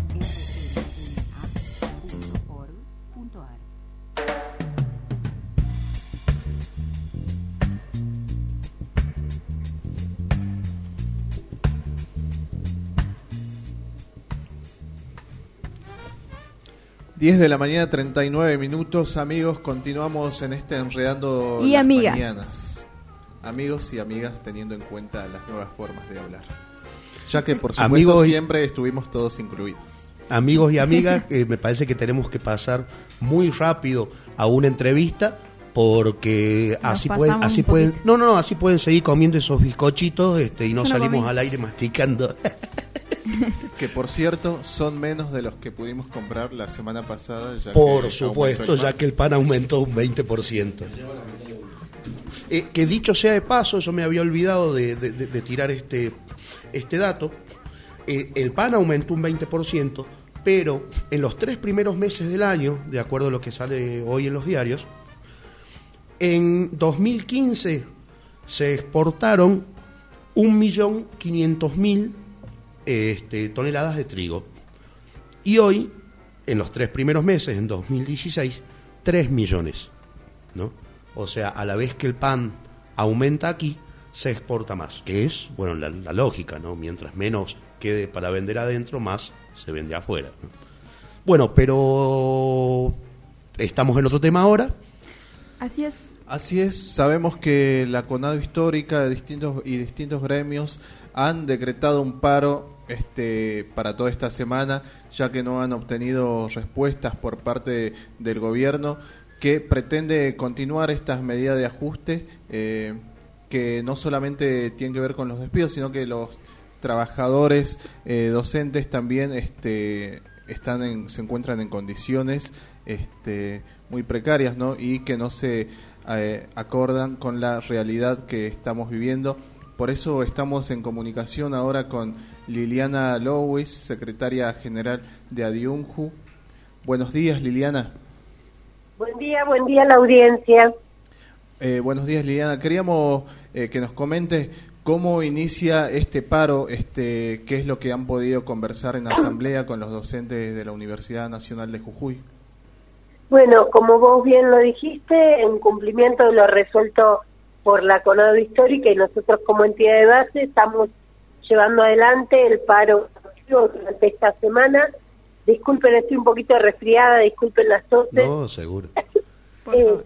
10 de la mañana, 39 minutos, amigos. Continuamos en este Enredando y amigas. Mañanas. Amigos y amigas, teniendo en cuenta las nuevas formas de hablar. Ya que, por supuesto, siempre estuvimos todos incluidos. Amigos y amigas, eh, me parece que tenemos que pasar muy rápido a una entrevista porque Nos así pueden, así pueden, no, no, no, así pueden seguir comiendo esos bizcochitos este, y no salimos comí. al aire masticando. Que, por cierto, son menos de los que pudimos comprar la semana pasada. Ya que Por aumentó supuesto, ya que el pan aumentó un 20%. Eh, que dicho sea de paso, yo me había olvidado de, de- de- de tirar este, este dato. Eh, el pan aumentó un 20%, pero en los tres primeros meses del año, de acuerdo a lo que sale hoy en los diarios, en 2015 se exportaron 1.500.000 este, toneladas de trigo. Y hoy, en los tres primeros meses, en 2016, 3 millones. ¿no? O sea, a la vez que el pan aumenta aquí, se exporta más. Que es, bueno, la, lógica, ¿no? Mientras menos quede para vender adentro, más se vende afuera. ¿no? Bueno, pero estamos en otro tema ahora. Así es. Así es, sabemos que la CONADO histórica de distintos y distintos gremios han decretado un paro este para toda esta semana, ya que no han obtenido respuestas por parte del gobierno que pretende continuar estas medidas de ajuste eh, que no solamente tienen que ver con los despidos, sino que los trabajadores eh, docentes también este están se encuentran en condiciones este muy precarias ¿no? y que no se eh, acordan con la realidad que estamos viviendo por eso estamos en comunicación ahora con Liliana Lowis, secretaria general de Adiunju. Buenos días, Liliana. Buen día, buen día a la audiencia. Eh, buenos días, Liliana. Queríamos eh, que nos comente cómo inicia este paro, este, qué es lo que han podido conversar en asamblea con los docentes de la Universidad Nacional de Jujuy. Bueno, como vos bien lo dijiste, en cumplimiento de lo resuelto por la CONADO histórica y nosotros como entidad de base estamos llevando adelante el paro activo durante esta semana. Disculpen, estoy un poquito resfriada, disculpen las toses. No, seguro.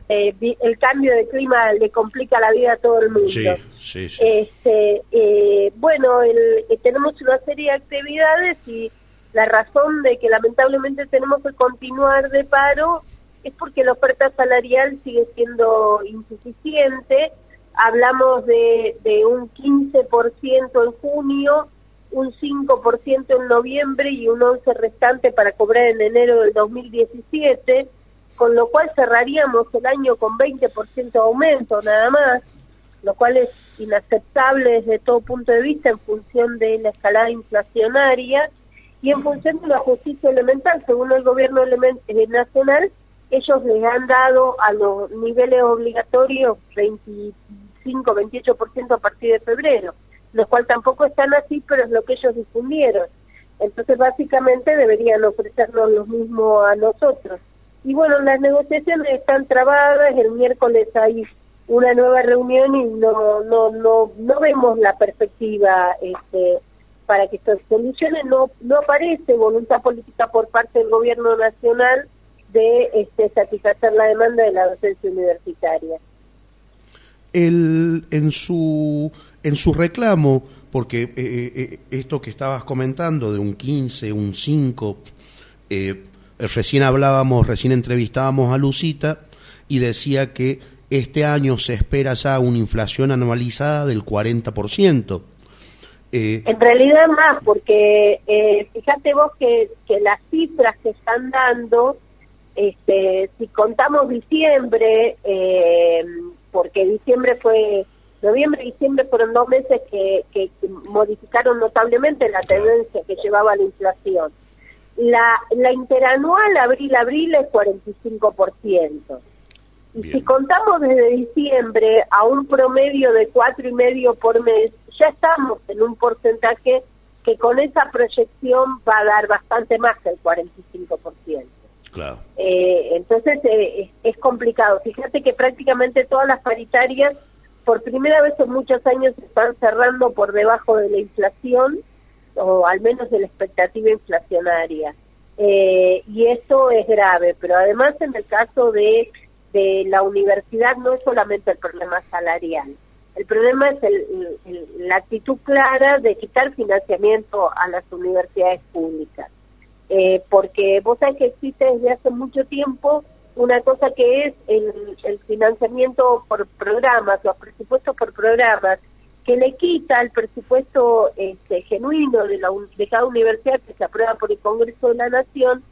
Eh, vi- el cambio de clima le complica la vida a todo el mundo. Sí, sí, sí. Este, eh, bueno, el- eh, tenemos una serie de actividades y la razón de que lamentablemente tenemos que continuar de paro es porque la oferta salarial sigue siendo insuficiente. Hablamos de, de un 15% en junio, un 5% en noviembre y un 11% restante para cobrar en enero del 2017, con lo cual cerraríamos el año con 20% de aumento nada más lo cual es inaceptable desde todo punto de vista en función de la escalada inflacionaria y en función de la justicia elemental, según el gobierno eh, nacional, ellos les han dado a los niveles obligatorios 25, 28% a partir de febrero, lo cual tampoco están así, pero es lo que ellos difundieron. Entonces, básicamente deberían ofrecernos lo mismo a nosotros. Y bueno, las negociaciones están trabadas, el miércoles hay una nueva reunión y no no no no vemos la perspectiva este para que esto se solucione no no aparece voluntad política por parte del gobierno nacional de este satisfacer la demanda de la docencia universitaria el, en su en su reclamo, porque eh, eh, esto que estabas comentando de un 15, un 5, eh, recién hablábamos, recién entrevistábamos a Lucita y decía que este año se espera ya una inflación anualizada del 40%. Eh, En realidad más, porque eh, fíjate vos que, que las cifras que están dando, este, si contamos diciembre, eh, porque diciembre fue, noviembre y diciembre fueron dos meses que, que modificaron notablemente la tendencia que llevaba la inflación. La, la interanual abril-abril es 45%. Y si contamos desde diciembre a un promedio de cuatro y medio por mes, ya estamos en un porcentaje que con esa proyección va a dar bastante más que el 45%. Eh, entonces eh, es, complicado. Fíjate que prácticamente todas las paritarias, por primera vez en muchos años, están cerrando por debajo de la inflación o al menos de la expectativa inflacionaria. Eh, y esto es grave, pero además en el caso de, la universidad no es solamente el problema salarial. El problema es el- la actitud clara de quitar financiamiento a las universidades públicas eh, porque vos sabés que existe desde hace mucho tiempo una cosa que es el, el financiamiento por programas, los presupuestos por programas, que le quita el presupuesto este, genuino de, la, de cada universidad que se aprueba por el Congreso de la Nación,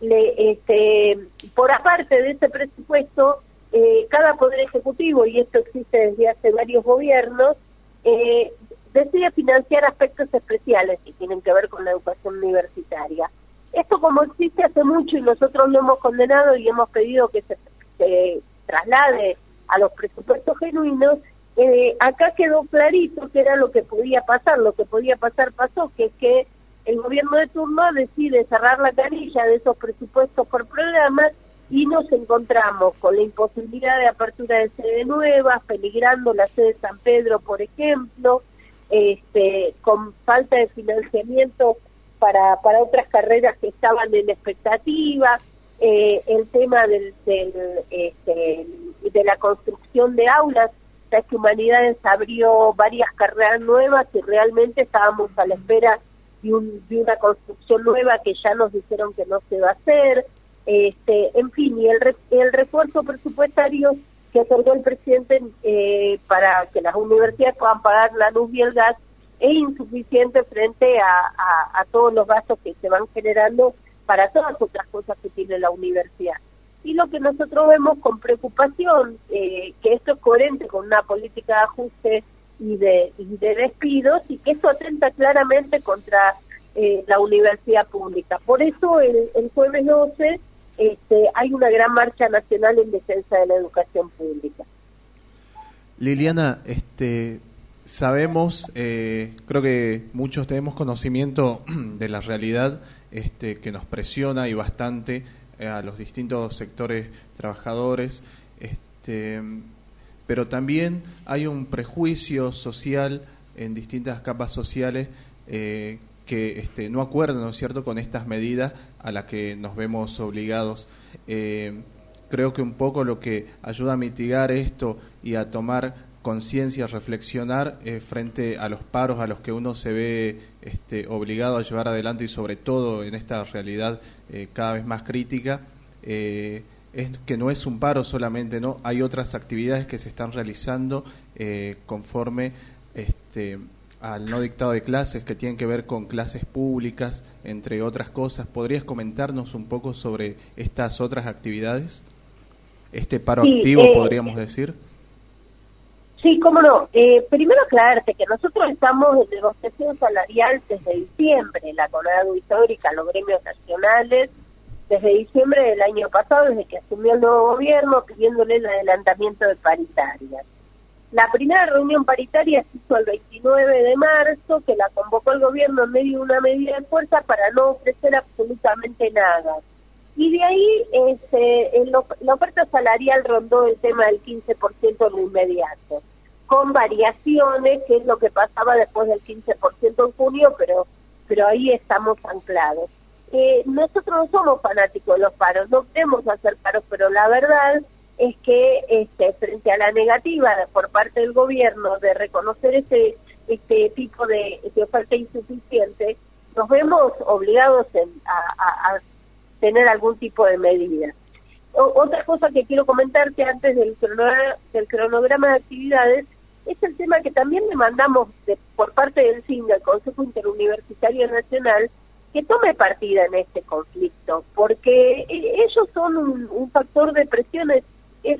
le, este, por aparte de ese presupuesto, eh, cada poder ejecutivo, y esto existe desde hace varios gobiernos, eh, decide financiar aspectos especiales que tienen que ver con la educación universitaria. Esto como existe hace mucho y nosotros lo hemos condenado y hemos pedido que se, se traslade a los presupuestos genuinos, eh, acá quedó clarito que era lo que podía pasar, lo que podía pasar pasó, que es que el gobierno de turno decide cerrar la canilla de esos presupuestos por programas y nos encontramos con la imposibilidad de apertura de sede nuevas, peligrando la sede de San Pedro, por ejemplo, este, con falta de financiamiento para, para otras carreras que estaban en expectativa, eh, el tema del, del, este, de la construcción de aulas, sabes que Humanidades abrió varias carreras nuevas y realmente estábamos a la espera de, un, de una construcción nueva que ya nos dijeron que no se va a hacer, este, en fin, y el, el refuerzo presupuestario que otorgó el presidente eh, para que las universidades puedan pagar la luz y el gas es insuficiente frente a, a, todos los gastos que se van generando para todas otras cosas que tiene la universidad. Y lo que nosotros vemos con preocupación, eh, que esto es coherente con una política de ajuste y de, y de despidos y que eso atenta claramente contra eh, la universidad pública. Por eso el, el jueves 12 este, hay una gran marcha nacional en defensa de la educación pública. Liliana, este, sabemos, eh, creo que muchos tenemos conocimiento de la realidad este, que nos presiona y bastante eh, a los distintos sectores trabajadores, este, pero también hay un prejuicio social en distintas capas sociales eh, que este, no acuerdan, ¿no es cierto?, con estas medidas a las que nos vemos obligados. Creo que un poco lo que ayuda a mitigar esto y a tomar conciencia, reflexionar eh, frente a los paros a los que uno se ve este, obligado a llevar adelante y sobre todo en esta realidad eh, cada vez más crítica, eh, es que no es un paro solamente, no hay otras actividades que se están realizando conforme este, al no dictado de clases que tienen que ver con clases públicas, entre otras cosas. ¿Podrías comentarnos un poco sobre estas otras actividades? Este paro Sí, activo, podríamos decir. Sí, cómo no. Eh, primero aclararte que nosotros estamos en negociación salarial desde diciembre, la CONADU histórica, los gremios nacionales, desde diciembre del año pasado, desde que asumió el nuevo gobierno, pidiéndole el adelantamiento de paritarias. La primera reunión paritaria se hizo el 29 de marzo, que la convocó el gobierno en medio de una medida de fuerza para no ofrecer absolutamente nada. Y de ahí este, la oferta salarial rondó el tema del 15% en lo inmediato, con variaciones, que es lo que pasaba después del 15% en junio, pero, pero ahí estamos anclados. Eh, nosotros no somos fanáticos de los paros, no queremos hacer paros, pero la verdad es que este, frente a la negativa por parte del gobierno de reconocer este, este tipo de, de oferta insuficiente, nos vemos obligados en- a tener algún tipo de medida. Otra cosa que quiero comentarte antes del cronograma, del cronograma de actividades es el tema que también demandamos de, por parte del CINGA, el Consejo Interuniversitario Nacional, que tome partida en este conflicto, porque eh, ellos son un, factor de presión, es,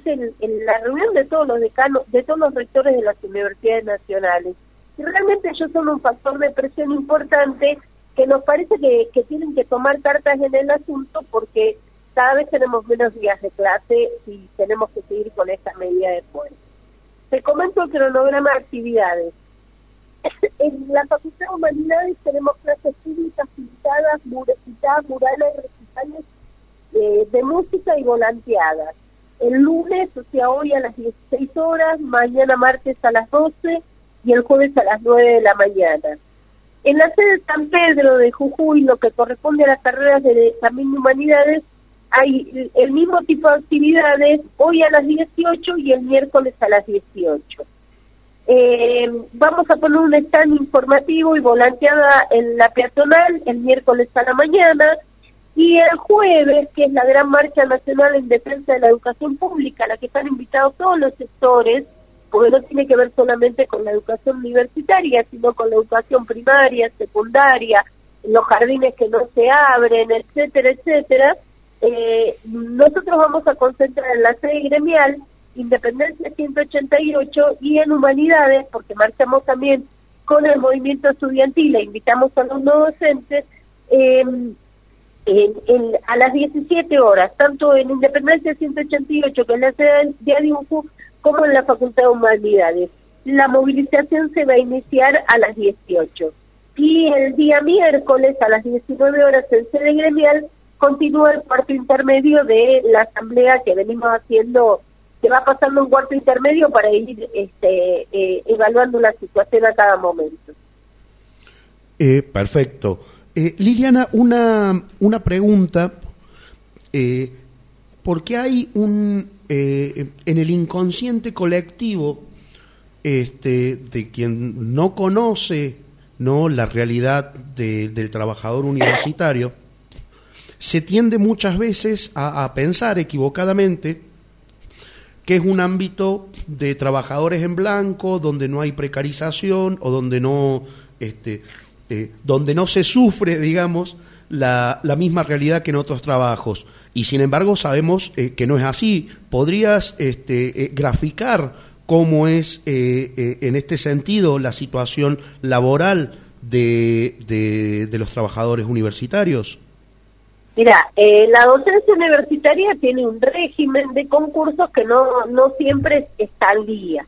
el, la reunión de todos los decanos, de todos los rectores de las universidades nacionales. Y realmente ellos son un factor de presión importante que nos parece que, tienen que tomar cartas en el asunto porque cada vez tenemos menos días de clase y tenemos que seguir con esta medida de fuerza. Te comento el cronograma de actividades. en la Facultad de Humanidades tenemos clases públicas pintadas, pintadas murales, recitales eh, de música y volanteadas. El lunes, o sea, hoy a las 16 horas, mañana martes a las 12 y el jueves a las 9 de la mañana. En la sede de San Pedro de Jujuy, lo que corresponde a las carreras de también de humanidades, hay el mismo tipo de actividades hoy a las 18 y el miércoles a las 18. Eh, vamos a poner un stand informativo y volanteada en la peatonal el miércoles a la mañana y el jueves, que es la gran marcha nacional en defensa de la educación pública, a la que están invitados todos los sectores, porque no tiene que ver solamente con la educación universitaria, sino con la educación primaria, secundaria, los jardines que no se abren, etcétera, etcétera. Eh, nosotros vamos a concentrar en la sede gremial Independencia 188 y en Humanidades, porque marchamos también con el movimiento estudiantil e invitamos a los no docentes em, en, a las 17 horas, tanto en Independencia 188, que es la sede de Adiuncu, como en la Facultad de Humanidades. La movilización se va a iniciar a las 18. Y el día miércoles a las 19 horas en sede gremial continúa el cuarto intermedio de la asamblea que venimos haciendo se va pasando un cuarto intermedio para ir este, eh, evaluando la situación a cada momento. Eh, perfecto. Eh, Liliana, una, una pregunta. Eh, ¿Por qué hay un en el inconsciente colectivo este, de quien no conoce no la realidad del trabajador universitario, se tiende muchas veces a pensar equivocadamente que es un ámbito de trabajadores en blanco, donde no hay precarización o donde no, este, eh, donde no se sufre, digamos, la, la, misma realidad que en otros trabajos. Y sin embargo sabemos eh, que no es así. ¿Podrías este, eh, graficar cómo es en este sentido la situación laboral de, de, de los trabajadores universitarios? Mira, eh, la docencia universitaria tiene un régimen de concursos que no, no siempre está al día.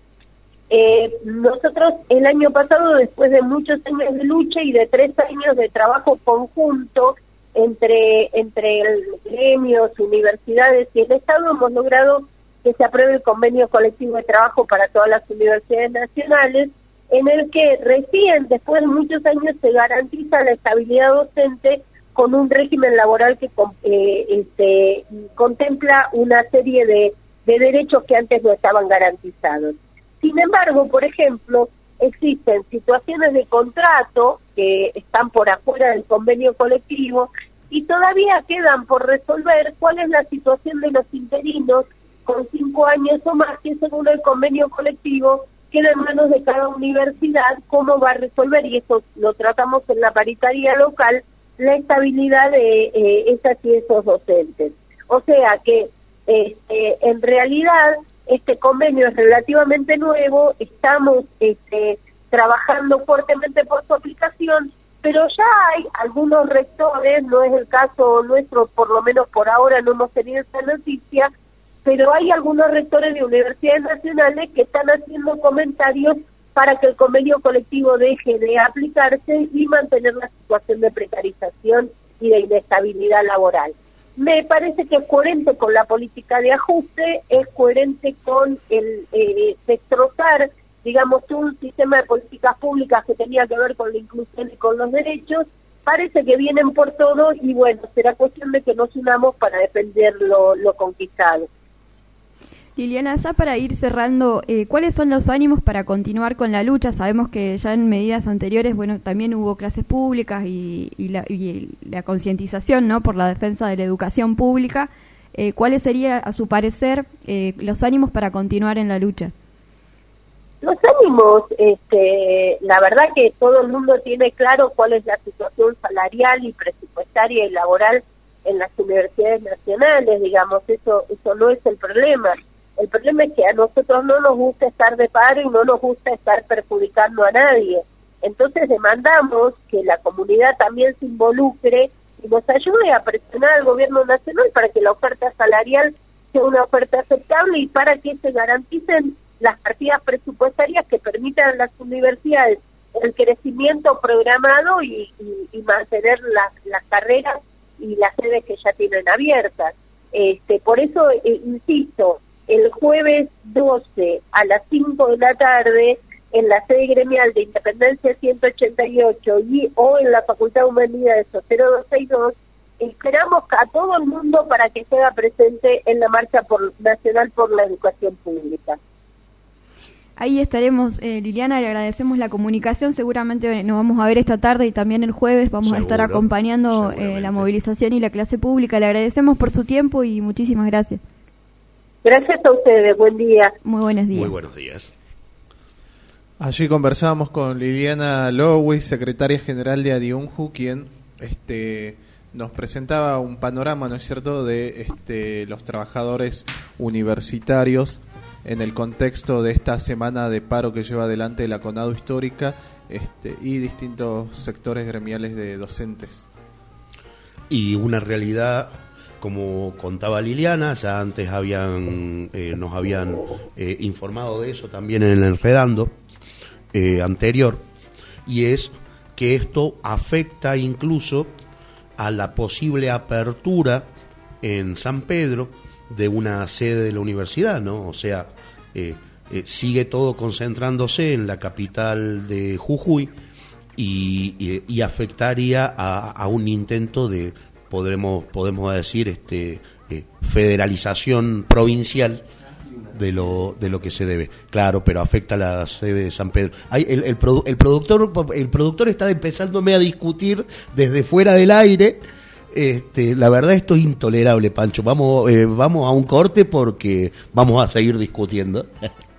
Eh, nosotros el año pasado, después de muchos años de lucha y de tres años de trabajo conjunto entre, entre gremios, universidades y el Estado, hemos logrado que se apruebe el convenio colectivo de trabajo para todas las universidades nacionales, en el que recién, después de muchos años, se garantiza la estabilidad docente con un régimen laboral que eh, este, contempla una serie de derechos que antes no estaban garantizados. Sin embargo, por ejemplo, existen situaciones de contrato que están por afuera del convenio colectivo y todavía quedan por resolver cuál es la situación de los interinos con cinco años o más que según el convenio colectivo queda en manos de cada universidad cómo va a resolver y eso lo tratamos en la paritaria local la estabilidad de eh, esas y esos docentes. O sea que este, en realidad este convenio es relativamente nuevo, estamos este, trabajando fuertemente por su aplicación, pero ya hay algunos rectores, no es el caso nuestro, por lo menos por ahora no hemos tenido esta noticia, pero hay algunos rectores de universidades nacionales que están haciendo comentarios para que el convenio colectivo deje de aplicarse y mantener la situación de precarización y de inestabilidad laboral. Me parece que es coherente con la política de ajuste, es coherente con el eh, destrozar, digamos, un sistema de políticas públicas que tenía que ver con la inclusión y con los derechos. Parece que vienen por todo y bueno, será cuestión de que nos unamos para defender lo, lo conquistado. Liliana, ya para ir cerrando, eh, ¿cuáles son los ánimos para continuar con la lucha? Sabemos que ya en medidas anteriores, bueno, también hubo clases públicas y, la, concientización, ¿no? Por la defensa de la educación pública. Eh, ¿Cuáles serían, a su parecer, eh, los ánimos para continuar en la lucha? los ánimos, este, la verdad que todo el mundo tiene claro cuál es la situación salarial y presupuestaria y laboral en las universidades nacionales, digamos, eso, eso no es el problema. El problema es que a nosotros no nos gusta estar de paro y no nos gusta estar perjudicando a nadie. Entonces demandamos que la comunidad también se involucre y nos ayude a presionar al gobierno nacional para que la oferta salarial sea una oferta aceptable y para que se garanticen las partidas presupuestarias que permitan a las universidades el crecimiento programado y, mantener las, las carreras y las sedes que ya tienen abiertas. Este, por eso, eh, insisto, el jueves 12 a las 5 de la tarde en la sede gremial de Independencia 188 y o en la Facultad de Humanidades 0262 esperamos a todo el mundo para que sea presente en la marcha por, nacional por la educación pública. Ahí estaremos, eh, Liliana, le agradecemos la comunicación, seguramente nos vamos a ver esta tarde y también el jueves vamos a estar acompañando eh, la movilización y la clase pública. Le agradecemos por su tiempo y muchísimas gracias. Gracias a ustedes, buen día. Muy buenos días. Muy buenos días. Allí conversamos con Liliana Lowey, secretaria general de Adiunju, quien este, nos presentaba un panorama, ¿no es cierto?, de este, los trabajadores universitarios en el contexto de esta semana de paro que lleva adelante la CONADO histórica este, y distintos sectores gremiales de docentes. Y una realidad, como contaba Liliana, ya antes eh, nos habían eh, informado de eso también en el Enredando eh, anterior, y es que esto afecta incluso a la posible apertura en San Pedro de una sede de la universidad, ¿no? O sea, sigue todo concentrándose en la capital de Jujuy y, afectaría a, un intento de, podremos, podemos decir, este, eh, federalización provincial de lo, de lo que se debe. Claro, pero afecta a la sede de San Pedro. Hay, el, el, productor, el productor está empezándome a discutir desde fuera del aire este, la verdad esto es intolerable, Pancho. Vamos, eh, vamos a un corte porque vamos a seguir discutiendo.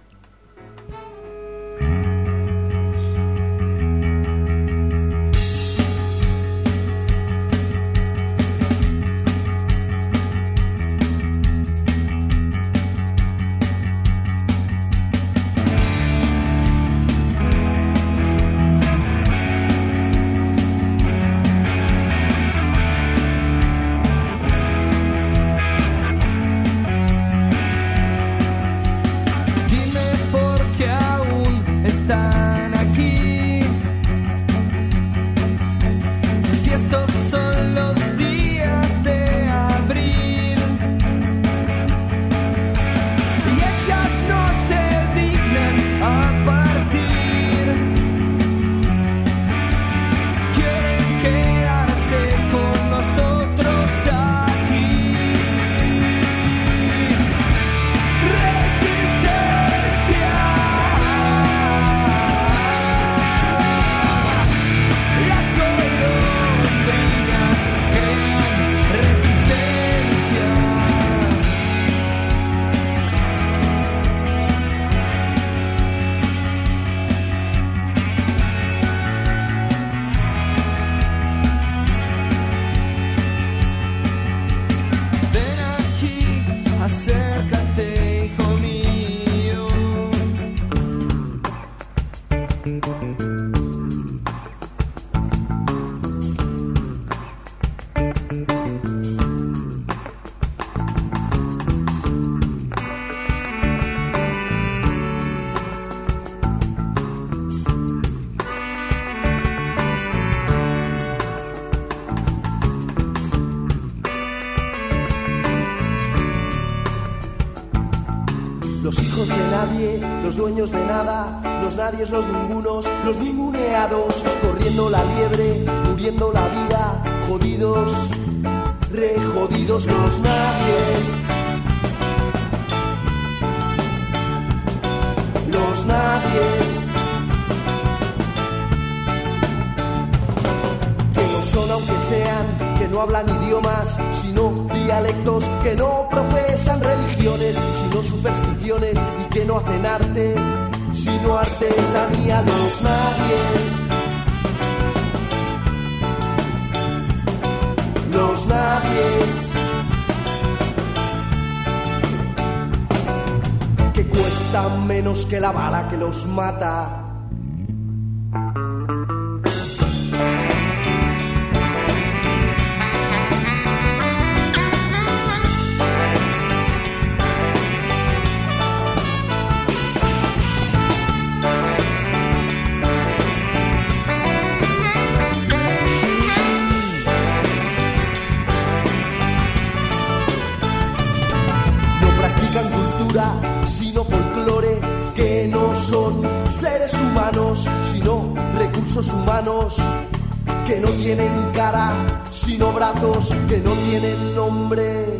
tienen nombre,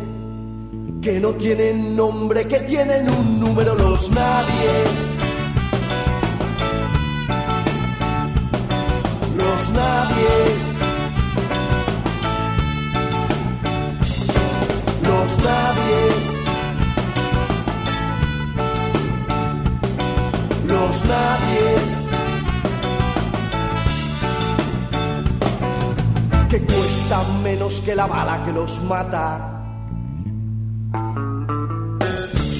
que no tienen nombre, que tienen un número los nadies. Los nadies. Los nadies. los nadies cuestan menos que la bala que los mata.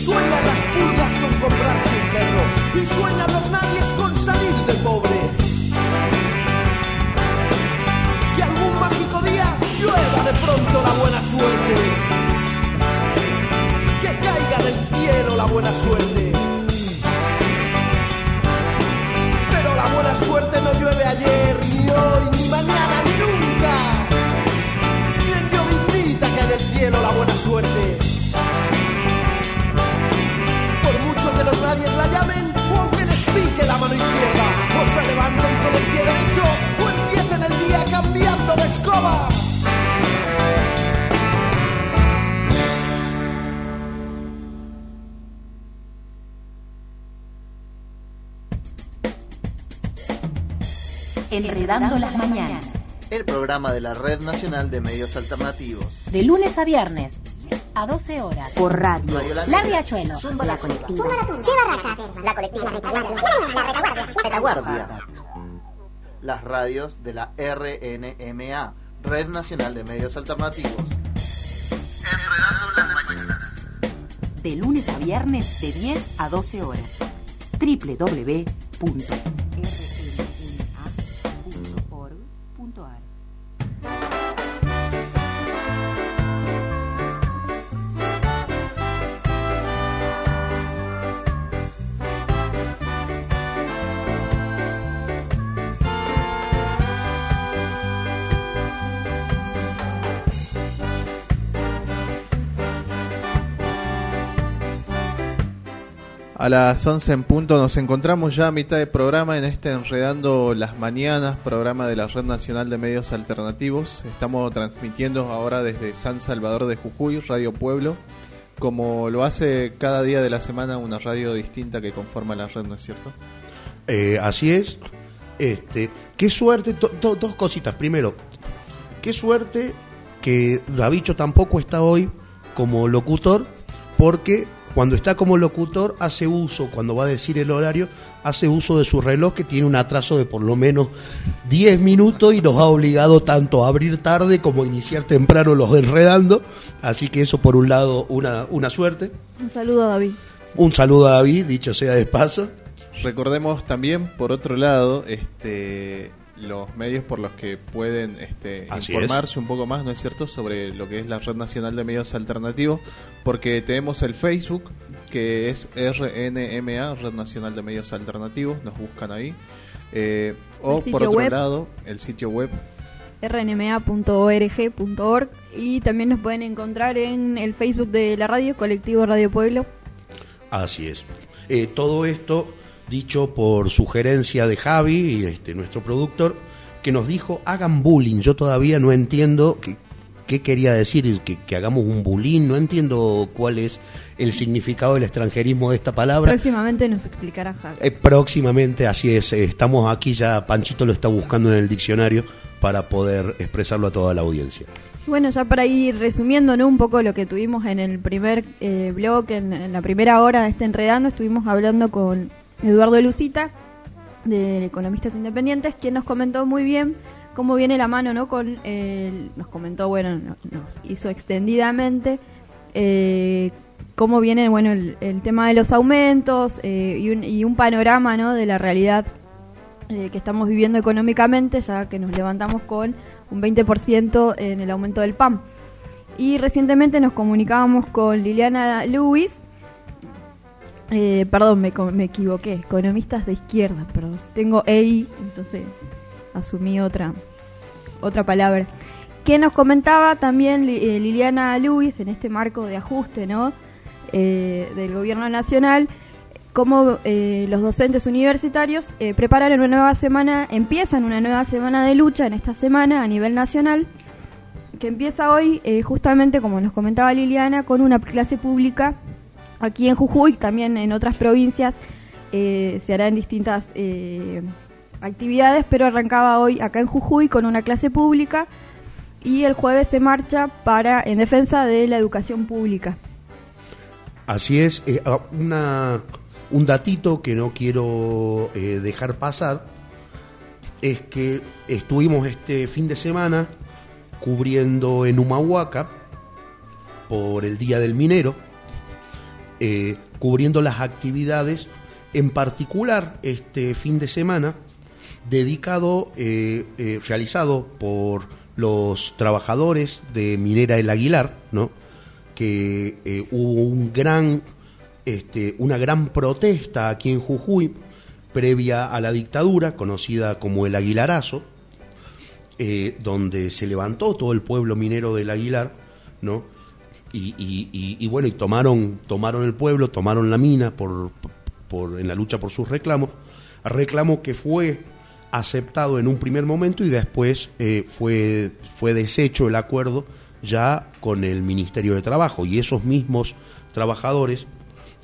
Sueñan las pulgas con comprarse un perro y sueñan los nadies con salir de pobres. Que algún mágico día llueva de pronto la buena suerte. Que caiga del cielo la buena suerte. Pero la buena suerte no llueve ayer, ni hoy, ni mañana, ni nunca. La buena suerte. Por mucho que los nadies la llamen, o aunque les pique la mano izquierda, o se levanten con el pie derecho, o empiecen el día cambiando de escoba. Enredando las mañanas. El programa de la Red Nacional de Medios Alternativos. De lunes a viernes. A 12 horas. Por radio. Radio La La. Riachuelo. Zumba la colectiva. Barraca, la colectiva, la retaguardia, la retaguardia. Retaguardia. Las radios de la RNMA, Red Nacional de Medios Alternativos. Enredando las mañanas. De lunes a viernes de 10 a 12 horas. www.rnma.org.ar A las 11 en punto nos encontramos ya a mitad de programa en este Enredando las Mañanas, programa de la Red Nacional de Medios Alternativos. Estamos transmitiendo ahora desde San Salvador de Jujuy, Radio Pueblo, como lo hace cada día de la semana una radio distinta que conforma la red, ¿no es cierto? Eh, así es. Este, qué suerte, dos cositas. Primero, qué suerte que Davicho tampoco está hoy como locutor, porque cuando está como locutor hace uso, cuando va a decir el horario, hace uso de su reloj que tiene un atraso de por lo menos 10 minutos y nos ha obligado tanto a abrir tarde como a iniciar temprano los enredando. Así que eso por un lado una, una suerte. Un saludo a David. Un saludo a David, dicho sea de paso. Recordemos también, por otro lado, este, los medios por los que pueden este, informarse un poco más, ¿no es cierto?, sobre lo que es la Red Nacional de Medios Alternativos, porque tenemos el Facebook, que es RNMA, Red Nacional de Medios Alternativos, nos buscan ahí. Eh, o por otro web. lado, el sitio web rnma.org.org y también nos pueden encontrar en el Facebook de la radio, Colectivo Radio Pueblo. Así es. Eh, todo esto dicho por sugerencia de Javi, este, nuestro productor, que nos dijo hagan bullying. Yo todavía no entiendo qué, qué quería decir que, que hagamos un bullying, no entiendo cuál es el significado del extranjerismo de esta palabra. Próximamente nos explicará Javi. Eh, próximamente, así es, eh, estamos aquí ya, Panchito lo está buscando en el diccionario para poder expresarlo a toda la audiencia. Bueno, ya para ir resumiendo ¿no? un poco lo que tuvimos en el primer eh, blog, en, en la primera hora de este enredando, estuvimos hablando con Eduardo Lucita, de Economistas Independientes, quien nos comentó muy bien cómo viene la mano, ¿no? Con, el- nos comentó, bueno, no- nos hizo extendidamente eh, cómo viene, bueno, el, tema de los aumentos eh, y, un, y un panorama, ¿no? De la realidad eh, que estamos viviendo económicamente, ya que nos levantamos con un 20% en el aumento del PAN. Y recientemente nos comunicábamos con Liliana Lewis, eh, perdón, me, me equivoqué, economistas de izquierda, perdón. Tengo EI, entonces asumí otra, otra palabra. Que nos comentaba también eh, Liliana Lewis en este marco de ajuste ¿no? Eh, del gobierno nacional, cómo eh, los docentes universitarios preparan una nueva semana, empiezan una nueva semana de lucha en esta semana a nivel nacional, que empieza hoy justamente, como nos comentaba Liliana, con una clase pública aquí en Jujuy, también en otras provincias eh, se harán distintas eh, actividades, pero arrancaba hoy acá en Jujuy con una clase pública y el jueves se marcha para en defensa de la educación pública. Así es, eh, ah, una, un datito que no quiero eh, dejar pasar es que estuvimos este fin de semana cubriendo en Humahuaca por el Día del Minero, eh, cubriendo las actividades, en particular este fin de semana, dedicado, eh, eh, realizado por los trabajadores de Minera El Aguilar, ¿no? que hubo un gran, este, una gran protesta aquí en Jujuy previa a la dictadura, conocida como el Aguilarazo, donde se levantó todo el pueblo minero del Aguilar, ¿no? Y, y- y- y bueno, y tomaron, tomaron el pueblo, tomaron la mina por, por, en la lucha por sus reclamos, reclamo que fue aceptado en un primer momento y después eh, fue, fue deshecho el acuerdo ya con el Ministerio de Trabajo. Y esos mismos trabajadores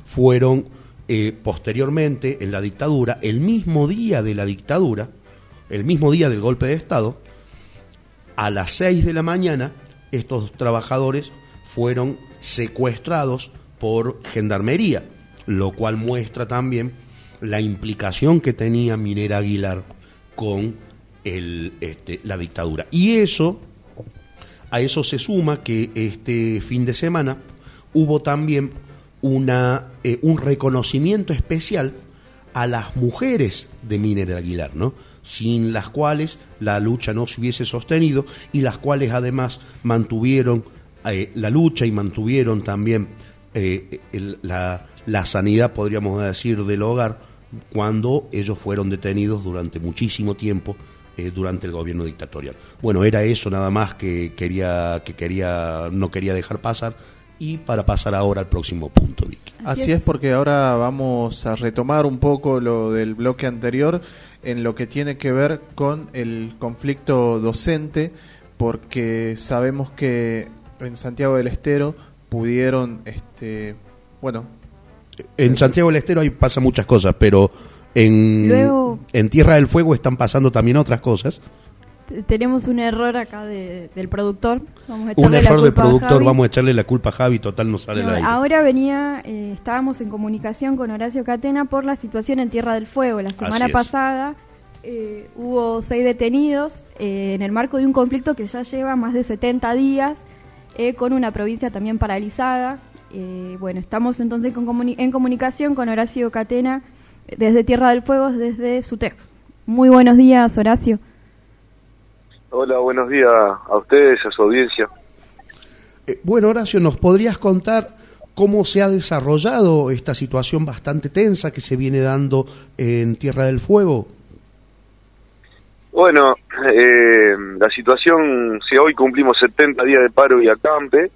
fueron eh, posteriormente en la dictadura, el mismo día de la dictadura, el mismo día del golpe de Estado, a las 6 de la mañana estos trabajadores fueron secuestrados por gendarmería, lo cual muestra también la implicación que tenía Minera Aguilar con este, la dictadura. Y eso, a eso se suma que este fin de semana hubo también una, eh, un reconocimiento especial a las mujeres de Minera Aguilar, ¿no? sin las cuales la lucha no se hubiese sostenido y las cuales además mantuvieron eh, la lucha y mantuvieron también eh, el- la, la sanidad, podríamos decir, del hogar cuando ellos fueron detenidos durante muchísimo tiempo eh, durante el gobierno dictatorial. Bueno, era eso nada más que quería que quería no quería dejar pasar y para pasar ahora al próximo punto, Vicky. Así es porque ahora vamos a retomar un poco lo del bloque anterior en lo que tiene que ver con el conflicto docente porque sabemos que en Santiago del Estero pudieron este bueno En Santiago del Estero ahí pasa muchas cosas, pero en, Luego- en Tierra del Fuego están pasando también otras cosas. Tenemos un error acá de- del productor. Vamos a Un la error del productor, vamos a echarle la culpa a Javi, total no sale No, aire. ahora venía, eh, estábamos en comunicación con Horacio Catena por la situación en Tierra del Fuego. La semana pasada eh, hubo seis detenidos eh, en el marco de un conflicto que ya lleva más de 70 días eh, con una provincia también paralizada. Eh, bueno, estamos entonces con comuni- en comunicación con Horacio Catena eh, desde Tierra del Fuego, desde SUTEF. Muy buenos días, Horacio. Hola, buenos días a ustedes, a su audiencia. Eh, bueno, Horacio, ¿nos podrías contar cómo se ha desarrollado esta situación bastante tensa que se viene dando en Tierra del Fuego? Bueno, eh, la situación, si hoy cumplimos 70 días de paro y acampe,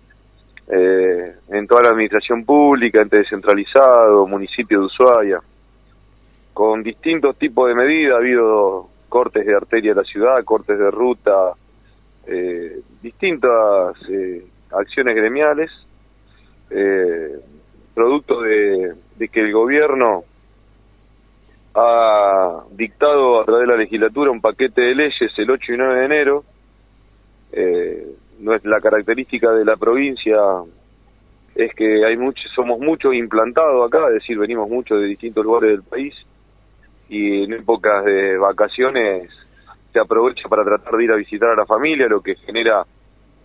eh, en toda la administración pública, ente descentralizado, municipio de Ushuaia, con distintos tipos de medidas, ha habido cortes de arteria de la ciudad, cortes de ruta, eh, distintas eh, acciones gremiales, eh, producto de, de que el gobierno ha dictado a través de la legislatura un paquete de leyes el 8 y 9 de enero. Eh, no es la característica de la provincia es que hay muchos, somos muchos implantados acá, es decir, venimos muchos de distintos lugares del país y en épocas de vacaciones se aprovecha para tratar de ir a visitar a la familia, lo que genera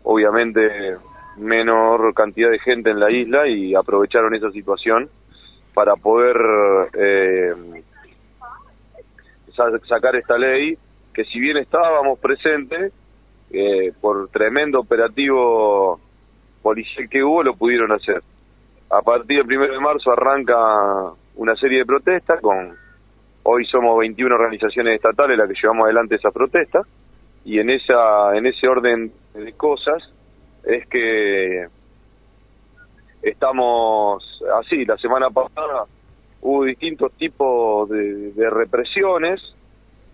obviamente menor cantidad de gente en la isla y aprovecharon esa situación para poder eh, sacar esta ley que si bien estábamos presentes eh, por tremendo operativo policial que hubo lo pudieron hacer. A partir del primero de marzo arranca una serie de protestas con hoy somos 21 organizaciones estatales las que llevamos adelante esa protesta y en esa en ese orden de cosas es que estamos así. La semana pasada hubo distintos tipos de, de represiones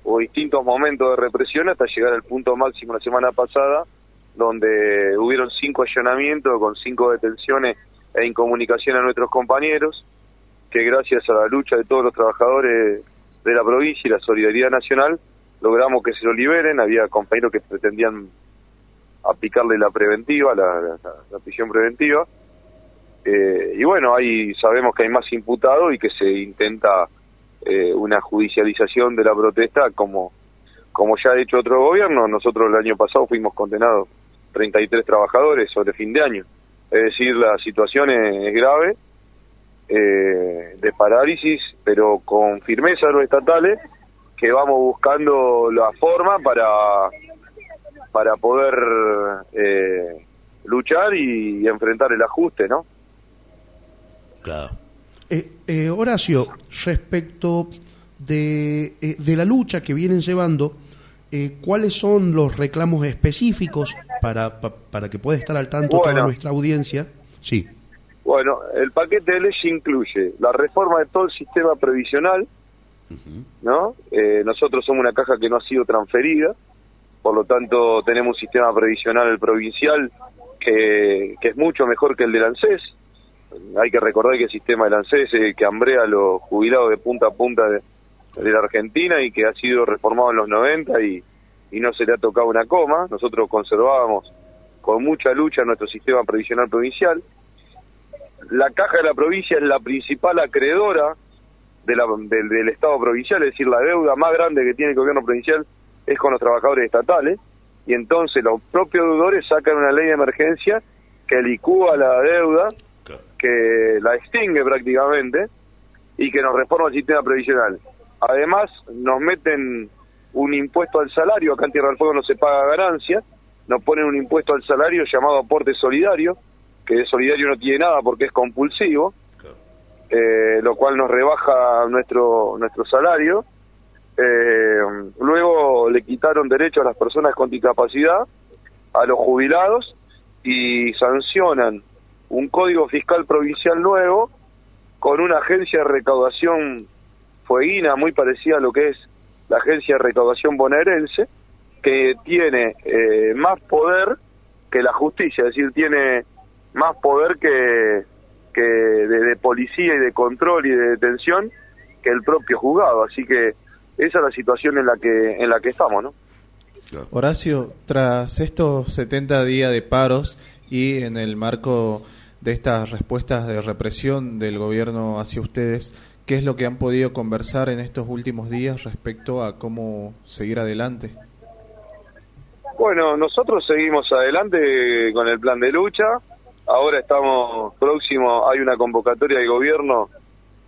o distintos momentos de represión hasta llegar al punto máximo la semana pasada donde hubieron cinco allanamientos con cinco detenciones e incomunicación a nuestros compañeros que gracias a la lucha de todos los trabajadores de la provincia y la solidaridad nacional logramos que se lo liberen. Había compañeros que pretendían aplicarle la preventiva, la, prisión preventiva. Eh, y bueno, ahí sabemos que hay más imputados y que se intenta eh, una judicialización de la protesta como, como ya ha hecho otro gobierno. Nosotros el año pasado fuimos condenados 33 trabajadores sobre fin de año. Es decir, la situación es, grave, eh, de parálisis, pero con firmeza de los estatales, que vamos buscando la forma para, para poder eh, luchar y, enfrentar el ajuste, ¿no? Claro. Eh, eh, Horacio, respecto de, eh, de la lucha que vienen llevando, eh, ¿cuáles son los reclamos específicos para, pa- para que pueda estar al tanto toda nuestra audiencia? Sí. Bueno, el paquete de ley incluye la reforma de todo el sistema previsional, ¿no? Eh, nosotros somos una caja que no ha sido transferida, por lo tanto tenemos un sistema previsional provincial que, que es mucho mejor que el del ANSES. Hay que recordar que el sistema del ANSES es el que hambrea a los jubilados de punta a punta de, de la Argentina y que ha sido reformado en los 90 y, y no se le ha tocado una coma. Nosotros conservábamos con mucha lucha nuestro sistema previsional provincial. La caja de la provincia es la principal acreedora de la- del, del Estado provincial, es decir, la deuda más grande que tiene el gobierno provincial es con los trabajadores estatales, y entonces los propios deudores sacan una ley de emergencia que licúa la deuda, que la extingue prácticamente, y que nos reforma el sistema previsional. Además, nos meten un impuesto al salario, acá en Tierra del Fuego no se paga ganancia, nos ponen un impuesto al salario llamado aporte solidario, que de solidario no tiene nada porque es compulsivo, eh, lo cual nos rebaja nuestro nuestro salario. Eh, luego le quitaron derechos a las personas con discapacidad, a los jubilados y sancionan un código fiscal provincial nuevo con una agencia de recaudación fueguina muy parecida a lo que es la agencia de recaudación bonaerense, que tiene eh, más poder que la justicia, es decir, tiene más poder que, que de, de policía y de control y de detención que el propio juzgado. Así que esa es la situación en la que en la que estamos, ¿no? Horacio, tras estos 70 días de paros y en el marco de estas respuestas de represión del gobierno hacia ustedes, ¿qué es lo que han podido conversar en estos últimos días respecto a cómo seguir adelante? Bueno, nosotros seguimos adelante con el plan de lucha. Ahora estamos próximos, hay una convocatoria del gobierno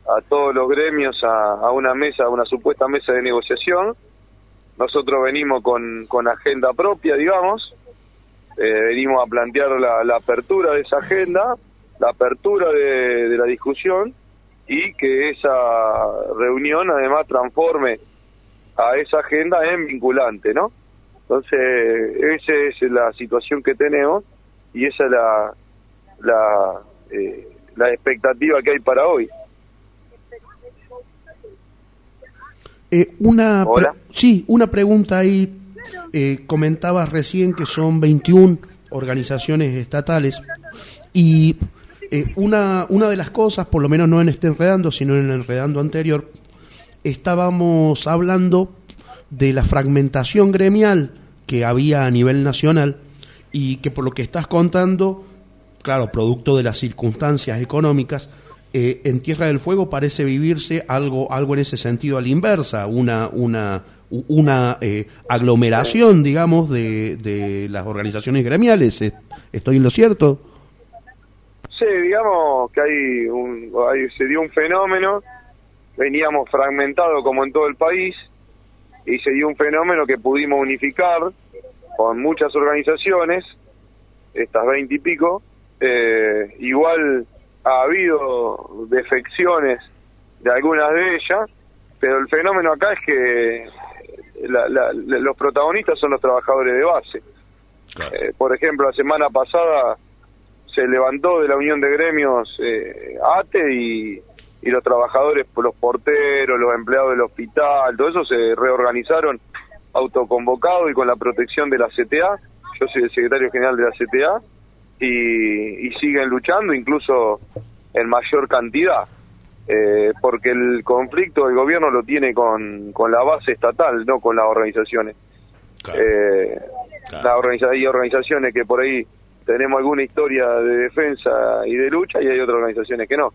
a todos los gremios a, a una mesa, a una supuesta mesa de negociación. Nosotros venimos con, con agenda propia, digamos. Eh, venimos a plantear la, la apertura de esa agenda, la apertura de, de la discusión y que esa reunión además transforme a esa agenda en vinculante, ¿no? Entonces, esa es la situación que tenemos y esa es la, la, eh, la expectativa que hay para hoy. Eh, una Hola. sí, una pregunta ahí. Eh, comentabas recién que son 21 organizaciones estatales y eh, una, una de las cosas, por lo menos no en este enredando, sino en el enredando anterior, estábamos hablando de la fragmentación gremial que había a nivel nacional y que por lo que estás contando, claro, producto de las circunstancias económicas, eh, en Tierra del Fuego parece vivirse algo, algo en ese sentido a la inversa, una, una, una eh, aglomeración, digamos, de, de las organizaciones gremiales. ¿Es- ¿Estoy en lo cierto? Sí, digamos que hay un, hay- se dio un fenómeno, veníamos fragmentados como en todo el país, y se dio un fenómeno que pudimos unificar con muchas organizaciones, estas veinte y pico, eh, igual ha habido defecciones de algunas de ellas, pero el fenómeno acá es que la- la- la- los protagonistas son los trabajadores de base. Eh, por ejemplo, la semana pasada se levantó de la Unión de Gremios eh, ATE y, y los trabajadores, los porteros, los empleados del hospital, todo eso se reorganizaron autoconvocados y con la protección de la CTA. Yo soy el secretario general de la CTA y, y siguen luchando incluso en mayor cantidad. eh, porque el conflicto el gobierno lo tiene con, con la base estatal, no con las organizaciones. Eh, la organiza- hay organizaciones que por ahí tenemos alguna historia de defensa y de lucha y hay otras organizaciones que no.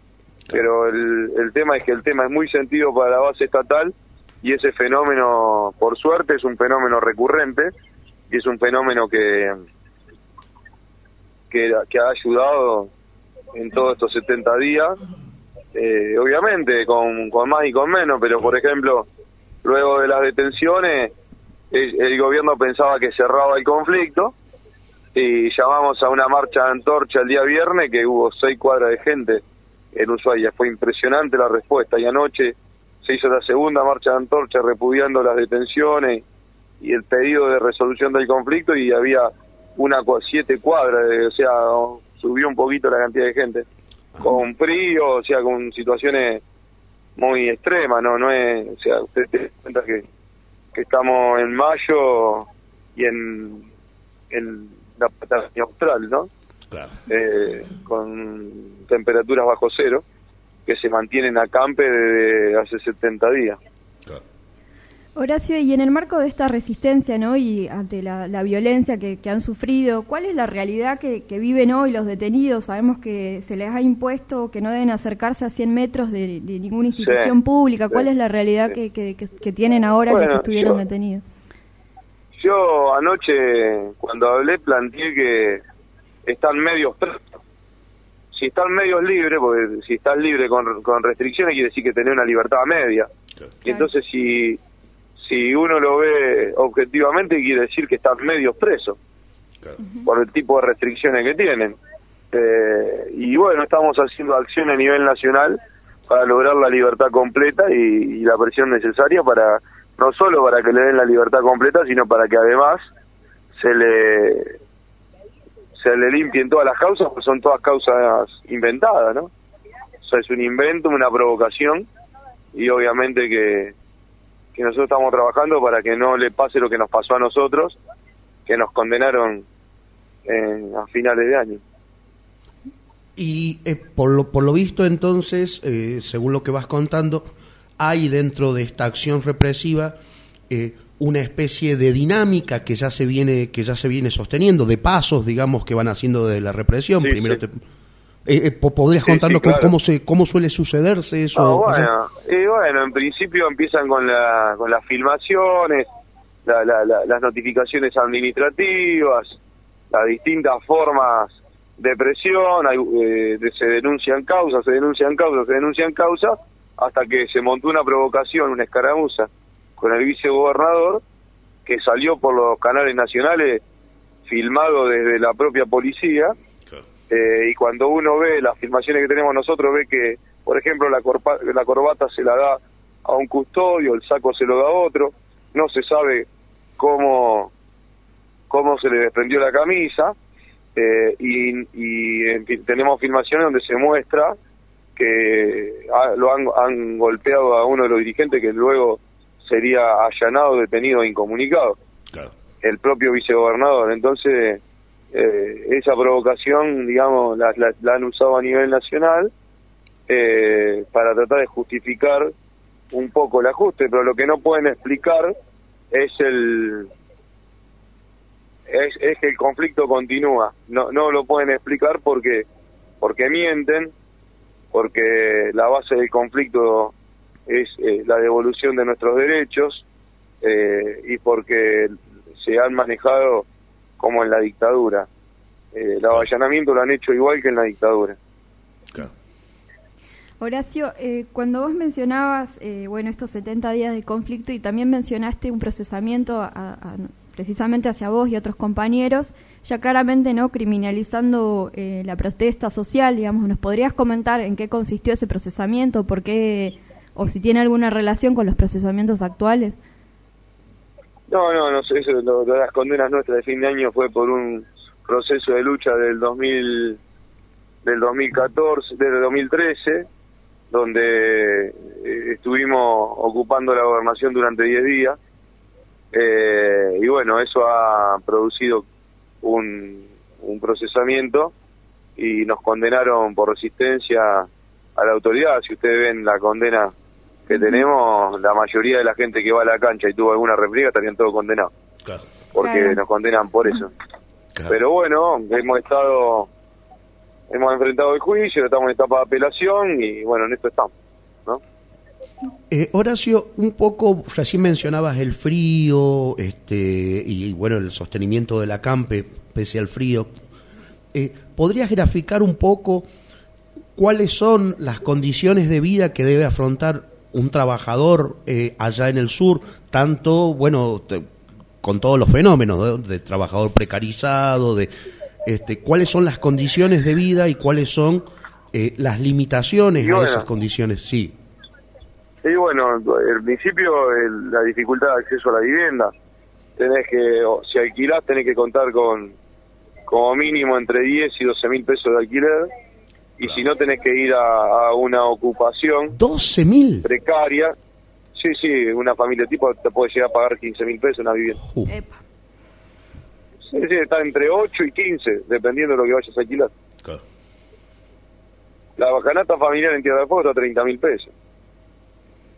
Pero el, el tema es que el tema es muy sentido para la base estatal y ese fenómeno, por suerte, es un fenómeno recurrente y es un fenómeno que, que, que ha ayudado en todos estos 70 días, eh, obviamente con, con más y con menos, pero por ejemplo, luego de las detenciones, el, el gobierno pensaba que cerraba el conflicto y llamamos a una marcha de antorcha el día viernes que hubo seis cuadras de gente en Ushuaia. Fue impresionante la respuesta y anoche se hizo la segunda marcha de antorcha repudiando las detenciones y el pedido de resolución del conflicto y había una siete cuadras, o sea, subió un poquito la cantidad de gente. Con frío, o sea, con situaciones muy extremas, ¿no? No es, o sea, usted te cuenta que, que estamos en mayo y en, en la Patagonia Austral, ¿no? Eh, con temperaturas bajo cero que se mantienen a campe desde hace 70 días. Horacio, y en el marco de esta resistencia ¿no? y ante la, la violencia que, que han sufrido, ¿cuál es la realidad que, que viven hoy los detenidos? Sabemos que se les ha impuesto que no deben acercarse a 100 metros de, de ninguna institución Sí, pública. ¿Cuál sí, es la realidad que, que, que- que tienen ahora los Bueno, que estuvieron yo- detenidos? Yo anoche, cuando hablé, planteé que están medios presos. Si están medios libres, porque si estás libre con, con restricciones quiere decir que tenés una libertad media. Y entonces si, si uno lo ve objetivamente quiere decir que están medios presos por el tipo de restricciones que tienen. Eh, y bueno, estamos haciendo acción a nivel nacional para lograr la libertad completa y, y la presión necesaria para no solo para que le den la libertad completa, sino para que además se le se le limpien todas las causas, porque son todas causas inventadas, ¿no? O sea, es un invento, una provocación y obviamente que, que nosotros estamos trabajando para que no le pase lo que nos pasó a nosotros, que nos condenaron en- a finales de año. Y eh, por, lo, por lo visto entonces, eh, según lo que vas contando, hay dentro de esta acción represiva eh, una especie de dinámica que ya se viene que ya se viene sosteniendo, de pasos, digamos, que van haciendo de la represión. Sí, Primero sí. te- eh, eh, po- ¿Podrías Sí, contarnos sí, cómo- claro. cómo, se, cómo suele sucederse eso? Ah, bueno, y bueno, en principio empiezan con, la, con las filmaciones, la- la- la- las notificaciones administrativas, las distintas formas de presión, hay, eh, se denuncian causas, se denuncian causas, se denuncian causas, hasta que se montó una provocación, una escaramuza con el vicegobernador, que salió por los canales nacionales filmado desde la propia policía, eh, y cuando uno ve las filmaciones que tenemos nosotros, ve que, por ejemplo, la, corpa- la corbata se la da a un custodio, el saco se lo da a otro, no se sabe cómo, cómo se le desprendió la camisa, eh, y, y, en fin, tenemos filmaciones donde se muestra que ah, lo han, han golpeado a uno de los dirigentes que luego sería allanado, detenido e incomunicado. El propio vicegobernador. Entonces, eh, esa provocación, digamos, la, la- la han usado a nivel nacional eh, para tratar de justificar un poco el ajuste, pero lo que no pueden explicar es el es, que el conflicto continúa. No no lo pueden explicar porque porque mienten, porque la base del conflicto es eh, la devolución de nuestros derechos eh, y porque se han manejado como en la dictadura. Eh, el avallanamiento lo han hecho igual que en la dictadura. Horacio, eh, cuando vos mencionabas, eh, bueno, estos 70 días de conflicto y también mencionaste un procesamiento a- a- precisamente hacia vos y otros compañeros, ya claramente no criminalizando eh, la protesta social, digamos, ¿nos podrías comentar en qué consistió ese procesamiento, por qué, o si tiene alguna relación con los procesamientos actuales? No, no, no sé, eso, lo, las condenas nuestras de fin de año fue por un proceso de lucha del 2000, del 2014, del 2013, donde eh, estuvimos ocupando la gobernación durante 10 días. Eh, y bueno, eso ha producido un, un procesamiento y nos condenaron por resistencia a la autoridad. Si ustedes ven la condena que tenemos, la mayoría de la gente que va a la cancha y tuvo alguna repliega estarían todos condenados. Porque Claro. nos condenan por eso. Pero bueno, hemos estado, hemos enfrentado el juicio, estamos en etapa de apelación y bueno, en esto estamos. ¿no? Eh, Horacio, un poco, recién mencionabas el frío este, y, bueno, el sostenimiento de la campe pese al frío. Eh, ¿Podrías graficar un poco cuáles son las condiciones de vida que debe afrontar un trabajador eh, allá en el sur, tanto, bueno, te- con todos los fenómenos ¿no? de trabajador precarizado, de este, cuáles son las condiciones de vida y cuáles son eh, las limitaciones a bueno. esas condiciones? Sí. Y bueno, el principio, el- la dificultad de acceso a la vivienda. Tenés que, o si alquilás, tenés que contar con como mínimo entre 10 y 12 mil pesos de alquiler. Y si no, tenés que ir a, a una ocupación 12 mil. precaria. Sí, sí, una familia tipo te puede llegar a pagar 15 mil pesos una vivienda. Uh. Sí, sí, está entre 8 y 15, dependiendo de lo que vayas a alquilar. La bacanata familiar en Tierra del Fuego está a 30 mil pesos.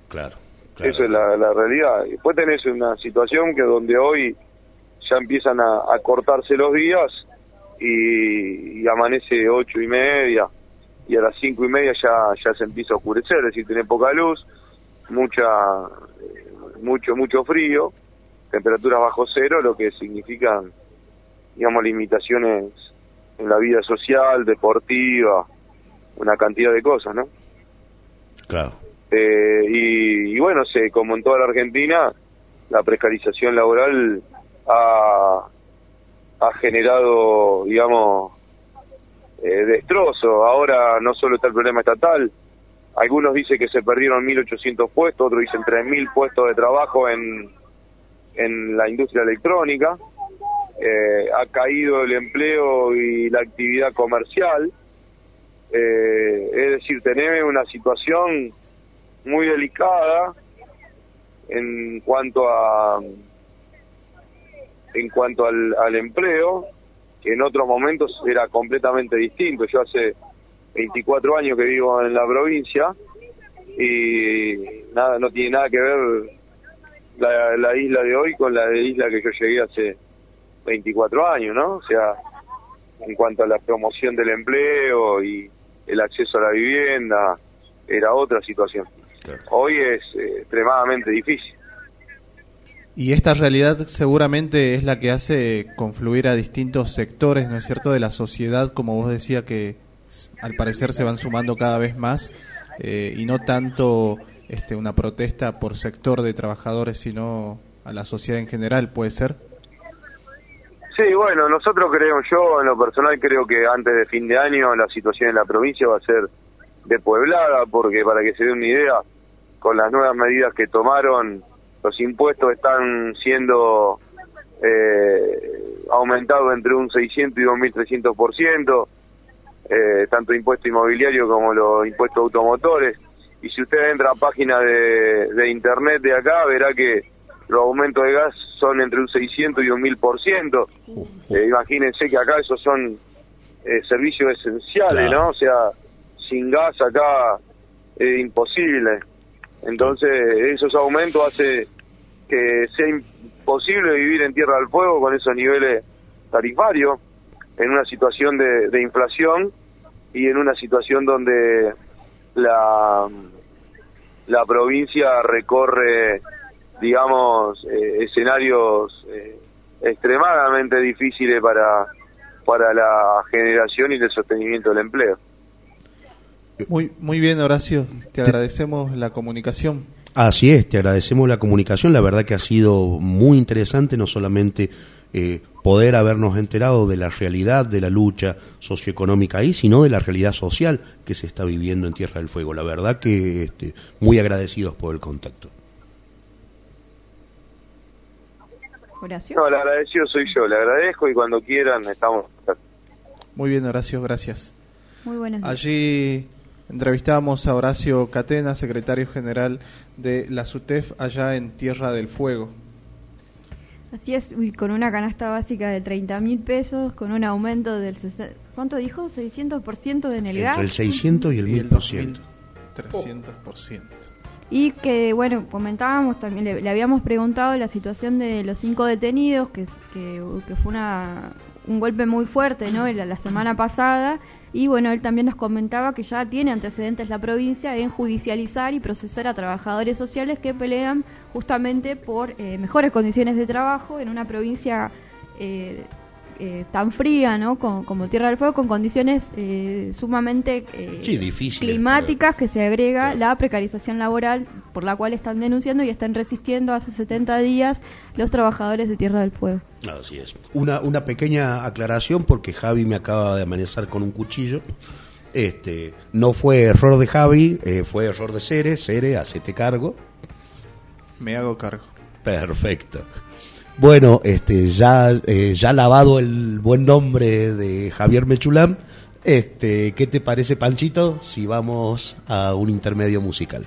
Claro. Eso es la, la realidad. Y Después tenés una situación que donde hoy ya empiezan a, a cortarse los días y, y amanece ocho y media y a las cinco y media ya, ya se empieza a oscurecer, es decir, tiene poca luz, mucha, eh, mucho, mucho frío, temperaturas bajo cero, lo que significa, digamos, limitaciones en la vida social, deportiva, una cantidad de cosas, ¿no? Claro. Eh, y, y bueno, se, como en toda la Argentina, la precarización laboral ha, ha generado, digamos, eh, destrozo. Ahora no solo está el problema estatal, algunos dicen que se perdieron 1.800 puestos, otros dicen 3.000 puestos de trabajo en, en la industria electrónica. Eh, ha caído el empleo y la actividad comercial. Eh, es decir, tenemos una situación muy delicada en cuanto a en cuanto al, al empleo en otros momentos era completamente distinto. Yo hace 24 años que vivo en la provincia y nada no tiene nada que ver la, la isla de hoy con la de isla que yo llegué hace 24 años no o sea en cuanto a la promoción del empleo y el acceso a la vivienda era otra situación. Hoy es eh, extremadamente difícil. Y esta realidad seguramente es la que hace confluir a distintos sectores, ¿no es cierto?, de la sociedad, como vos decía, que al parecer se van sumando cada vez más, eh, y no tanto este, una protesta por sector de trabajadores, sino a la sociedad en general, ¿puede ser? Sí, bueno, nosotros creemos, yo en lo personal creo que antes de fin de año la situación en la provincia va a ser depueblada, porque para que se dé una idea, con las nuevas medidas que tomaron, los impuestos están siendo eh, aumentados entre un 600 y un 1300%, eh, tanto impuesto inmobiliario como los impuestos automotores. Y si usted entra a página de, de internet de acá, verá que los aumentos de gas son entre un 600 y un 1000%. Eh, imagínense que acá esos son eh, servicios esenciales, Claro. ¿no? O sea, sin gas acá es imposible. Entonces, esos aumentos hace que sea imposible vivir en Tierra del Fuego con esos niveles tarifarios, en una situación de, de inflación y en una situación donde la, la provincia recorre, digamos, eh, escenarios eh, extremadamente difíciles para, para la generación y el sostenimiento del empleo. Muy, muy bien, Horacio. Te agradecemos la comunicación. Así es, te agradecemos la comunicación. La verdad que ha sido muy interesante, no solamente eh, poder habernos enterado de la realidad de la lucha socioeconómica ahí, sino de la realidad social que se está viviendo en Tierra del Fuego. La verdad que este, muy agradecidos por el contacto. Horacio. No, el agradecido soy yo, le agradezco y cuando quieran estamos. Muy bien, Horacio, gracias. Muy buenos días. Allí entrevistamos a Horacio Catena, secretario general de la SUTEF allá en Tierra del Fuego. Así es, con una canasta básica de 30 mil pesos, con un aumento del... ¿Cuánto dijo? ¿600% en el gas? Entre el 600 y el Y el 1000%. 300%. Y que, bueno, comentábamos también, le, le habíamos preguntado la situación de los cinco detenidos, que, que fue una, un golpe muy fuerte, ¿no? La, la semana pasada. Y bueno, él también nos comentaba que ya tiene antecedentes la provincia en judicializar y procesar a trabajadores sociales que pelean justamente por eh, mejores condiciones de trabajo en una provincia eh, eh, tan fría, ¿no? Como, como Tierra del Fuego, con condiciones eh, sumamente eh, Sí, difíciles, climáticas que se agrega la precarización laboral por la cual están denunciando y están resistiendo hace 70 días los trabajadores de Tierra del Fuego. Así es. Una, una pequeña aclaración porque Javi me acaba de amenazar con un cuchillo. Este, no fue error de Javi, eh, fue error de Cere. Cere, hacete cargo. Me hago cargo. Perfecto. Bueno, este, ya, eh, ya lavado el buen nombre de Javier Mechulán, este, ¿qué te parece, Panchito, si vamos a un intermedio musical?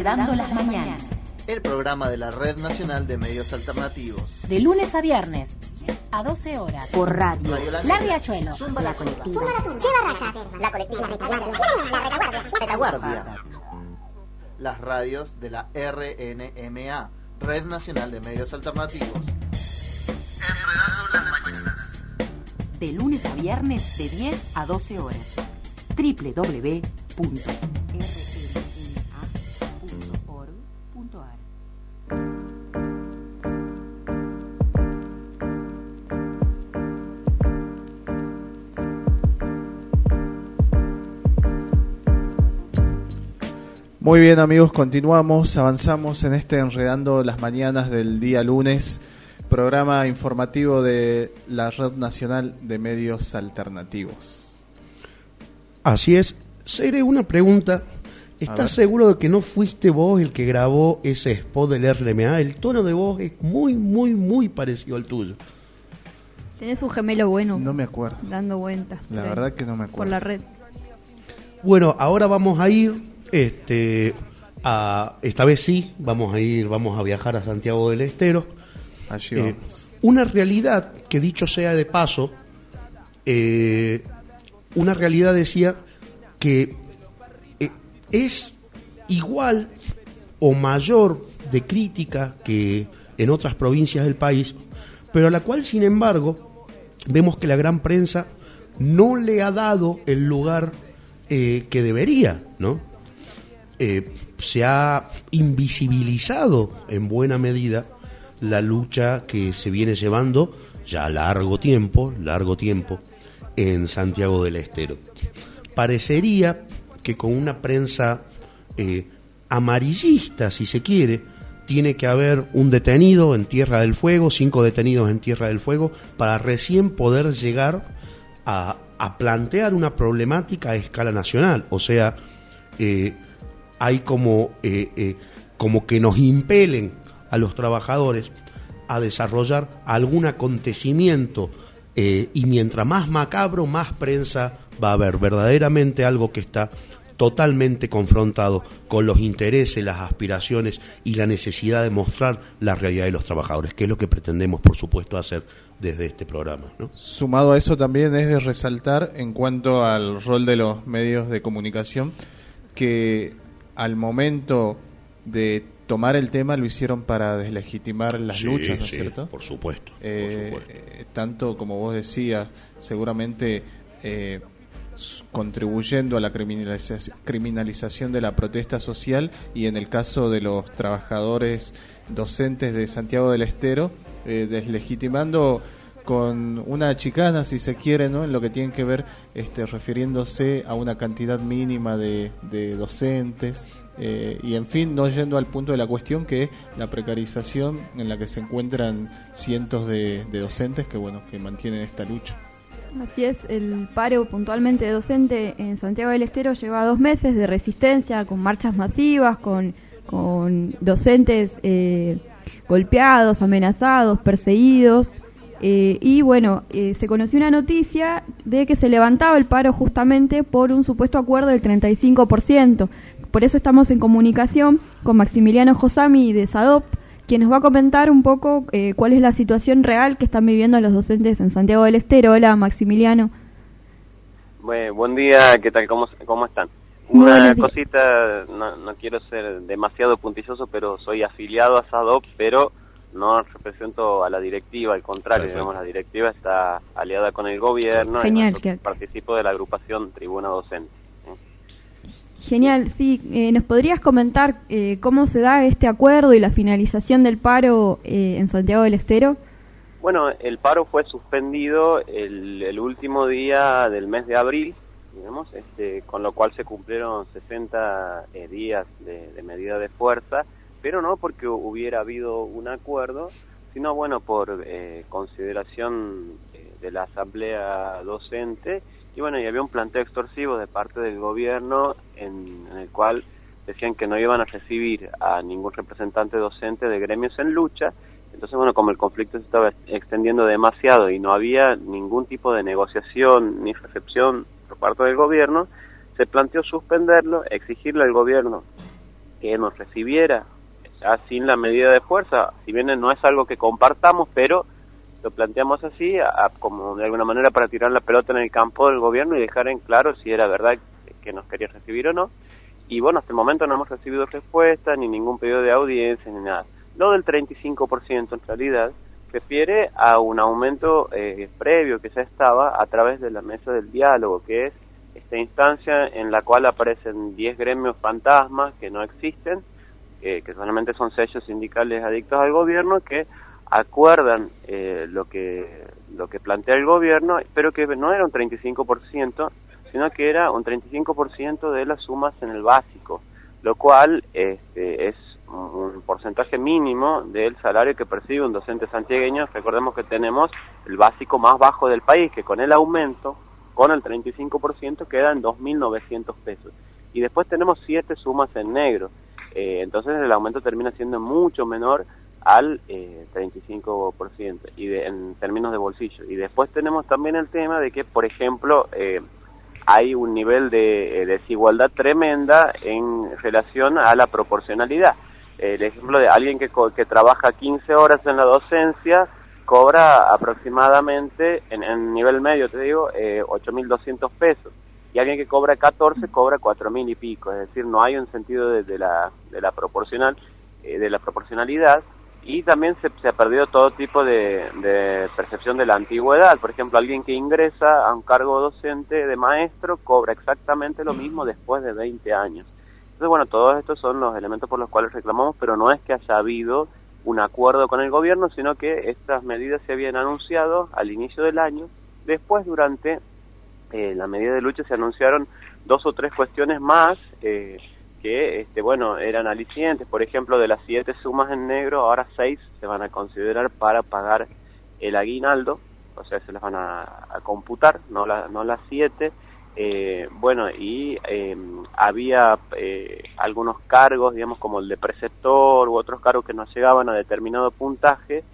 Enredando las mañanas. El programa de la Red Nacional de Medios Alternativos. De lunes a viernes. A 12 horas. Por radio. La Riachuelo. Zumba la colectiva. Che Barraca. La colectiva. La retaguardia. La retaguardia. Retaguardia. Las radios de la RNMA, Red Nacional de Medios Alternativos. Enredando las mañanas. De lunes a viernes de 10 a 12 horas. www.rnma.org.ar Muy bien amigos, continuamos, avanzamos en este Enredando las Mañanas del día lunes, programa informativo de la Red Nacional de Medios Alternativos. Así es. Seré una pregunta. ¿Estás seguro de que no fuiste vos el que grabó ese spot del RMA? El tono de voz es muy, muy, muy parecido al tuyo. Tenés un gemelo bueno. No me acuerdo. Dando vueltas. La por verdad que no me Por acuerdo. la red. Bueno, ahora vamos a ir, este, a, esta vez sí, vamos a ir, vamos a viajar a Santiago del Estero. Allí Eh, una realidad que dicho sea de paso, eh, una realidad decía que eh, es igual o mayor de crítica que en otras provincias del país, pero a la cual, sin embargo, vemos que la gran prensa no le ha dado el lugar eh, que debería, ¿no? Eh, se ha invisibilizado en buena medida la lucha que se viene llevando ya largo tiempo, largo tiempo, en Santiago del Estero. Parecería que con una prensa eh, amarillista, si se quiere, tiene que haber un detenido en Tierra del Fuego, cinco detenidos en Tierra del Fuego, para recién poder llegar a, plantear una problemática a escala nacional. O sea, eh, hay como, eh, eh, como que nos impelen a los trabajadores a desarrollar algún acontecimiento eh, y mientras más macabro, más prensa va a haber. Verdaderamente algo que está totalmente confrontado con los intereses, las aspiraciones y la necesidad de mostrar la realidad de los trabajadores, que es lo que pretendemos, por supuesto, hacer desde este programa. Sumado a eso también es de resaltar en cuanto al rol de los medios de comunicación que al momento de tomar el tema lo hicieron para deslegitimar las Sí, luchas, ¿no es sí, cierto? por supuesto, por Eh, supuesto. eh, tanto como vos decías, seguramente eh, contribuyendo a la criminaliza- criminalización de la protesta social y en el caso de los trabajadores docentes de Santiago del Estero, eh, deslegitimando con una chicana, si se quiere, ¿no? en lo que tiene que ver este, refiriéndose a una cantidad mínima de, de docentes eh, y, en fin, no yendo al punto de la cuestión que es la precarización en la que se encuentran cientos de, de docentes que, bueno, que mantienen esta lucha. Así es, el paro puntualmente docente en Santiago del Estero lleva dos meses de resistencia, con marchas masivas, con, con docentes eh, golpeados, amenazados, perseguidos. Eh, y bueno, eh, se conoció una noticia de que se levantaba el paro justamente por un supuesto acuerdo del 35%. Por eso estamos en comunicación con Maximiliano Josami de SADOP, quien nos va a comentar un poco eh, cuál es la situación real que están viviendo los docentes en Santiago del Estero. Hola, Maximiliano. Bueno, buen día, ¿qué tal? ¿Cómo, cómo están? Una cosita, no, no quiero ser demasiado puntilloso, pero soy afiliado a SADOP, pero no represento a la directiva, al contrario, Perfecto. digamos, la directiva está aliada con el gobierno Genial, y que- participo de la agrupación Tribuna Docente. Genial, sí. eh, ¿Nos podrías comentar eh, cómo se da este acuerdo y la finalización del paro eh, en Santiago del Estero? Bueno, el paro fue suspendido el, el último día del mes de abril, digamos, este, con lo cual se cumplieron 60 eh, días de, de medida de fuerza, pero no porque hubiera habido un acuerdo, sino bueno por eh, consideración eh, de la asamblea docente. Y bueno y había un planteo extorsivo de parte del gobierno en, en el cual decían que no iban a recibir a ningún representante docente de gremios en lucha. Entonces, bueno, como el conflicto se estaba extendiendo demasiado y no había ningún tipo de negociación ni recepción por parte del gobierno, se planteó suspenderlo, exigirle al gobierno que nos recibiera sin la medida de fuerza, si bien no es algo que compartamos, pero lo planteamos así, como de alguna manera para tirar la pelota en el campo del gobierno y dejar en claro si era verdad que nos quería recibir o no. Y bueno, hasta el momento no hemos recibido respuesta, ni ningún pedido de audiencia, ni nada. Lo del 35% en realidad refiere a un aumento eh, previo que ya estaba a través de la mesa del diálogo, que es esta instancia en la cual aparecen 10 gremios fantasmas que no existen, que solamente son sellos sindicales adictos al gobierno, que acuerdan eh, lo que lo que plantea el gobierno, pero que no era un 35%, sino que era un 35% de las sumas en el básico, lo cual este, es un porcentaje mínimo del salario que percibe un docente santiagueño. Recordemos que tenemos el básico más bajo del país, que con el aumento, con el 35%, queda en 2.900 pesos. Y después tenemos siete sumas en negro. Eh, entonces el aumento termina siendo mucho menor al eh, 35% y de, en términos de bolsillo. Y después tenemos también el tema de que, por ejemplo, eh, hay un nivel de eh, desigualdad tremenda en relación a la proporcionalidad. El ejemplo de alguien que, que trabaja 15 horas en la docencia cobra aproximadamente, en, en nivel medio te digo, eh, 8.200 pesos. Y alguien que cobra 14 cobra 4.000 y pico. Es decir, no hay un sentido de, de la, de la proporcional, eh, de la proporcionalidad y también se, se, ha perdido todo tipo de, de, percepción de la antigüedad. Por ejemplo, alguien que ingresa a un cargo docente de maestro cobra exactamente lo mismo después de 20 años. Entonces, bueno, todos estos son los elementos por los cuales reclamamos, pero no es que haya habido un acuerdo con el gobierno, sino que estas medidas se habían anunciado al inicio del año. Después, durante eh, la medida de lucha, se anunciaron dos o tres cuestiones más. Eh, que, este, bueno, eran alicientes. Por ejemplo, de las siete sumas en negro, ahora seis se van a considerar para pagar el aguinaldo, o sea, se las van a, computar, no, la, no las siete. Eh, bueno, y eh, había algunos cargos, digamos, como el de preceptor u otros cargos que no llegaban a determinado puntaje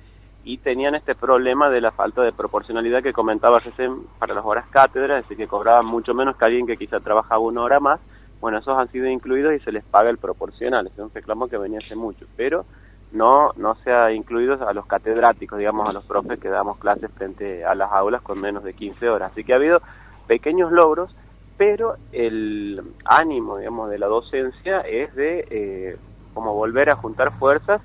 y tenían este problema de la falta de proporcionalidad que comentaba recién para las horas cátedras, es decir, que cobraban mucho menos que alguien que quizá trabajaba una hora más bueno, esos han sido incluidos y se les paga el proporcional, es un reclamo que venía hace mucho, pero no, no se ha incluido a los catedráticos, digamos, a los profes que damos clases frente a las aulas con menos de 15 horas. Así que ha habido pequeños logros, pero el ánimo, digamos, de la docencia es de eh, como volver a juntar fuerzas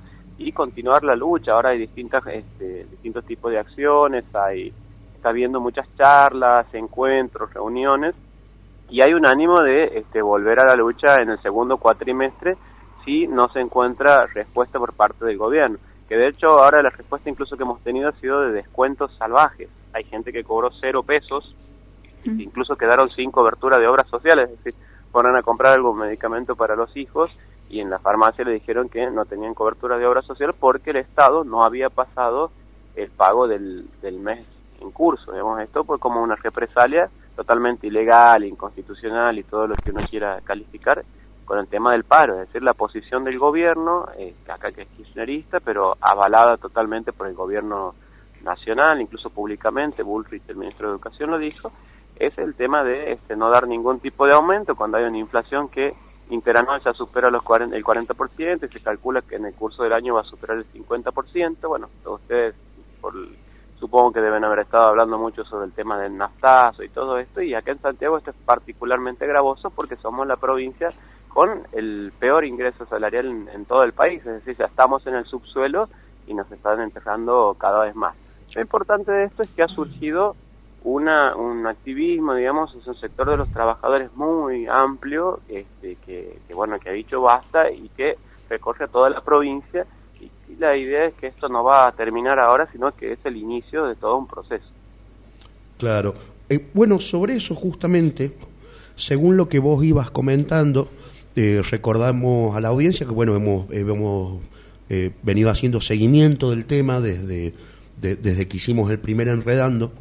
y continuar la lucha. Ahora hay distintas, este, distintos tipos de acciones, hay, está habiendo muchas charlas, encuentros, reuniones, y hay un ánimo de este, volver a la lucha en el segundo cuatrimestre si no se encuentra respuesta por parte del gobierno. Que de hecho ahora la respuesta incluso que hemos tenido ha sido de descuentos salvajes. Hay gente que cobró cero pesos, incluso quedaron sin cobertura de obras sociales, es decir, fueron a comprar algún medicamento para los hijos y en la farmacia le dijeron que no tenían cobertura de obra social porque el Estado no había pasado el pago del, del mes en curso. Digamos, esto fue como una represalia totalmente ilegal, inconstitucional y todo lo que uno quiera calificar con el tema del paro, es decir, la posición del gobierno, eh, acá que es kirchnerista, pero avalada totalmente por el gobierno nacional, incluso públicamente, Bullrich, el ministro de Educación, lo dijo, es el tema de este, no dar ningún tipo de aumento cuando hay una inflación que interanual ya supera los 40, el 40% y se calcula que en el curso del año va a superar el 50%. Bueno, ustedes por supongo que deben haber estado hablando mucho sobre el tema del naftazo y todo esto, y acá en Santiago esto es particularmente gravoso porque somos la provincia con el peor ingreso salarial en, todo el país, es decir, ya estamos en el subsuelo y nos están enterrando cada vez más. Lo importante de esto es que ha surgido una, un activismo, digamos, es un sector de los trabajadores muy amplio, este, que, bueno, que ha dicho basta y que recorre a toda la provincia y la idea es que esto no va a terminar ahora, sino que es el inicio de todo un proceso. Claro. Eh, bueno, sobre eso justamente, según lo que vos ibas comentando, eh, recordamos a la audiencia que bueno hemos, eh, hemos venido haciendo seguimiento del tema desde, desde que hicimos el primer enredando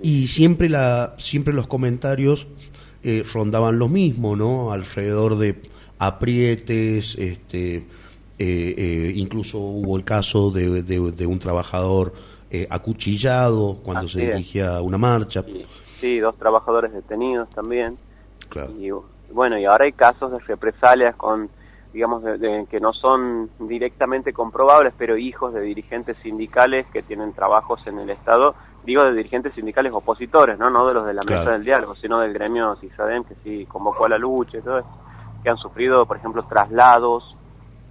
y siempre la siempre los comentarios rondaban lo mismo, ¿no? Alrededor de aprietes, este eh, eh, incluso hubo el caso de, de, un trabajador eh, acuchillado cuando se dirigía a una marcha. Sí, dos trabajadores detenidos también. Y bueno, y ahora hay casos de represalias con digamos, de, que no son directamente comprobables, pero hijos de dirigentes sindicales que tienen trabajos en el Estado, digo de dirigentes sindicales opositores, no, no de los de la mesa del diálogo, sino del gremio CISADEM que sí convocó a la lucha y todo eso, que han sufrido, por ejemplo, traslados,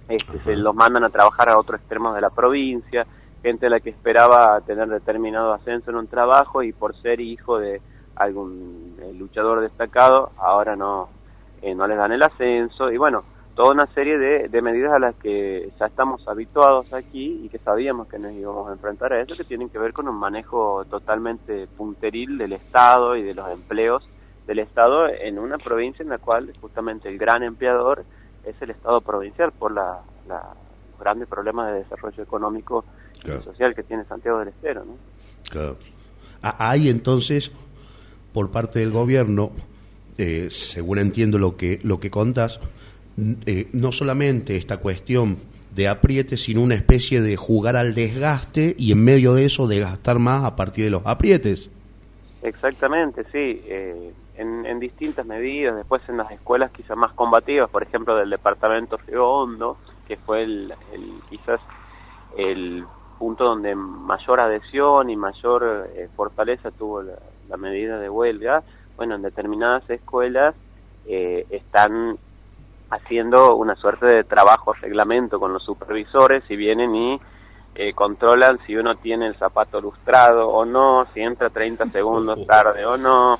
este, se los mandan a trabajar a otros extremos de la provincia, gente a la que esperaba tener determinado ascenso en un trabajo y por ser hijo de algún eh, luchador destacado, ahora no, eh, no les dan el ascenso. Y bueno, toda una serie de, de, medidas a las que ya estamos habituados aquí y que sabíamos que nos íbamos a enfrentar a eso, que tienen que ver con un manejo totalmente punteril del Estado y de los empleos del Estado en una provincia en la cual justamente el gran empleador es el Estado provincial por la, los grandes problemas de desarrollo económico y social que tiene Santiago del Estero. ¿no? Claro. Hay entonces, por parte del gobierno, eh, según entiendo lo que, lo que contas, eh, no solamente esta cuestión de apriete, sino una especie de jugar al desgaste y en medio de eso de gastar más a partir de los aprietes. Exactamente, sí, eh, en, distintas medidas, después en las escuelas quizás más combativas, por ejemplo del departamento Río Hondo, que fue el, quizás el punto donde mayor adhesión y mayor eh, fortaleza tuvo la, medida de huelga, bueno, en determinadas escuelas están haciendo una suerte de trabajo reglamento con los supervisores y vienen y eh, controlan si uno tiene el zapato lustrado o no, si entra 30 segundos tarde o no,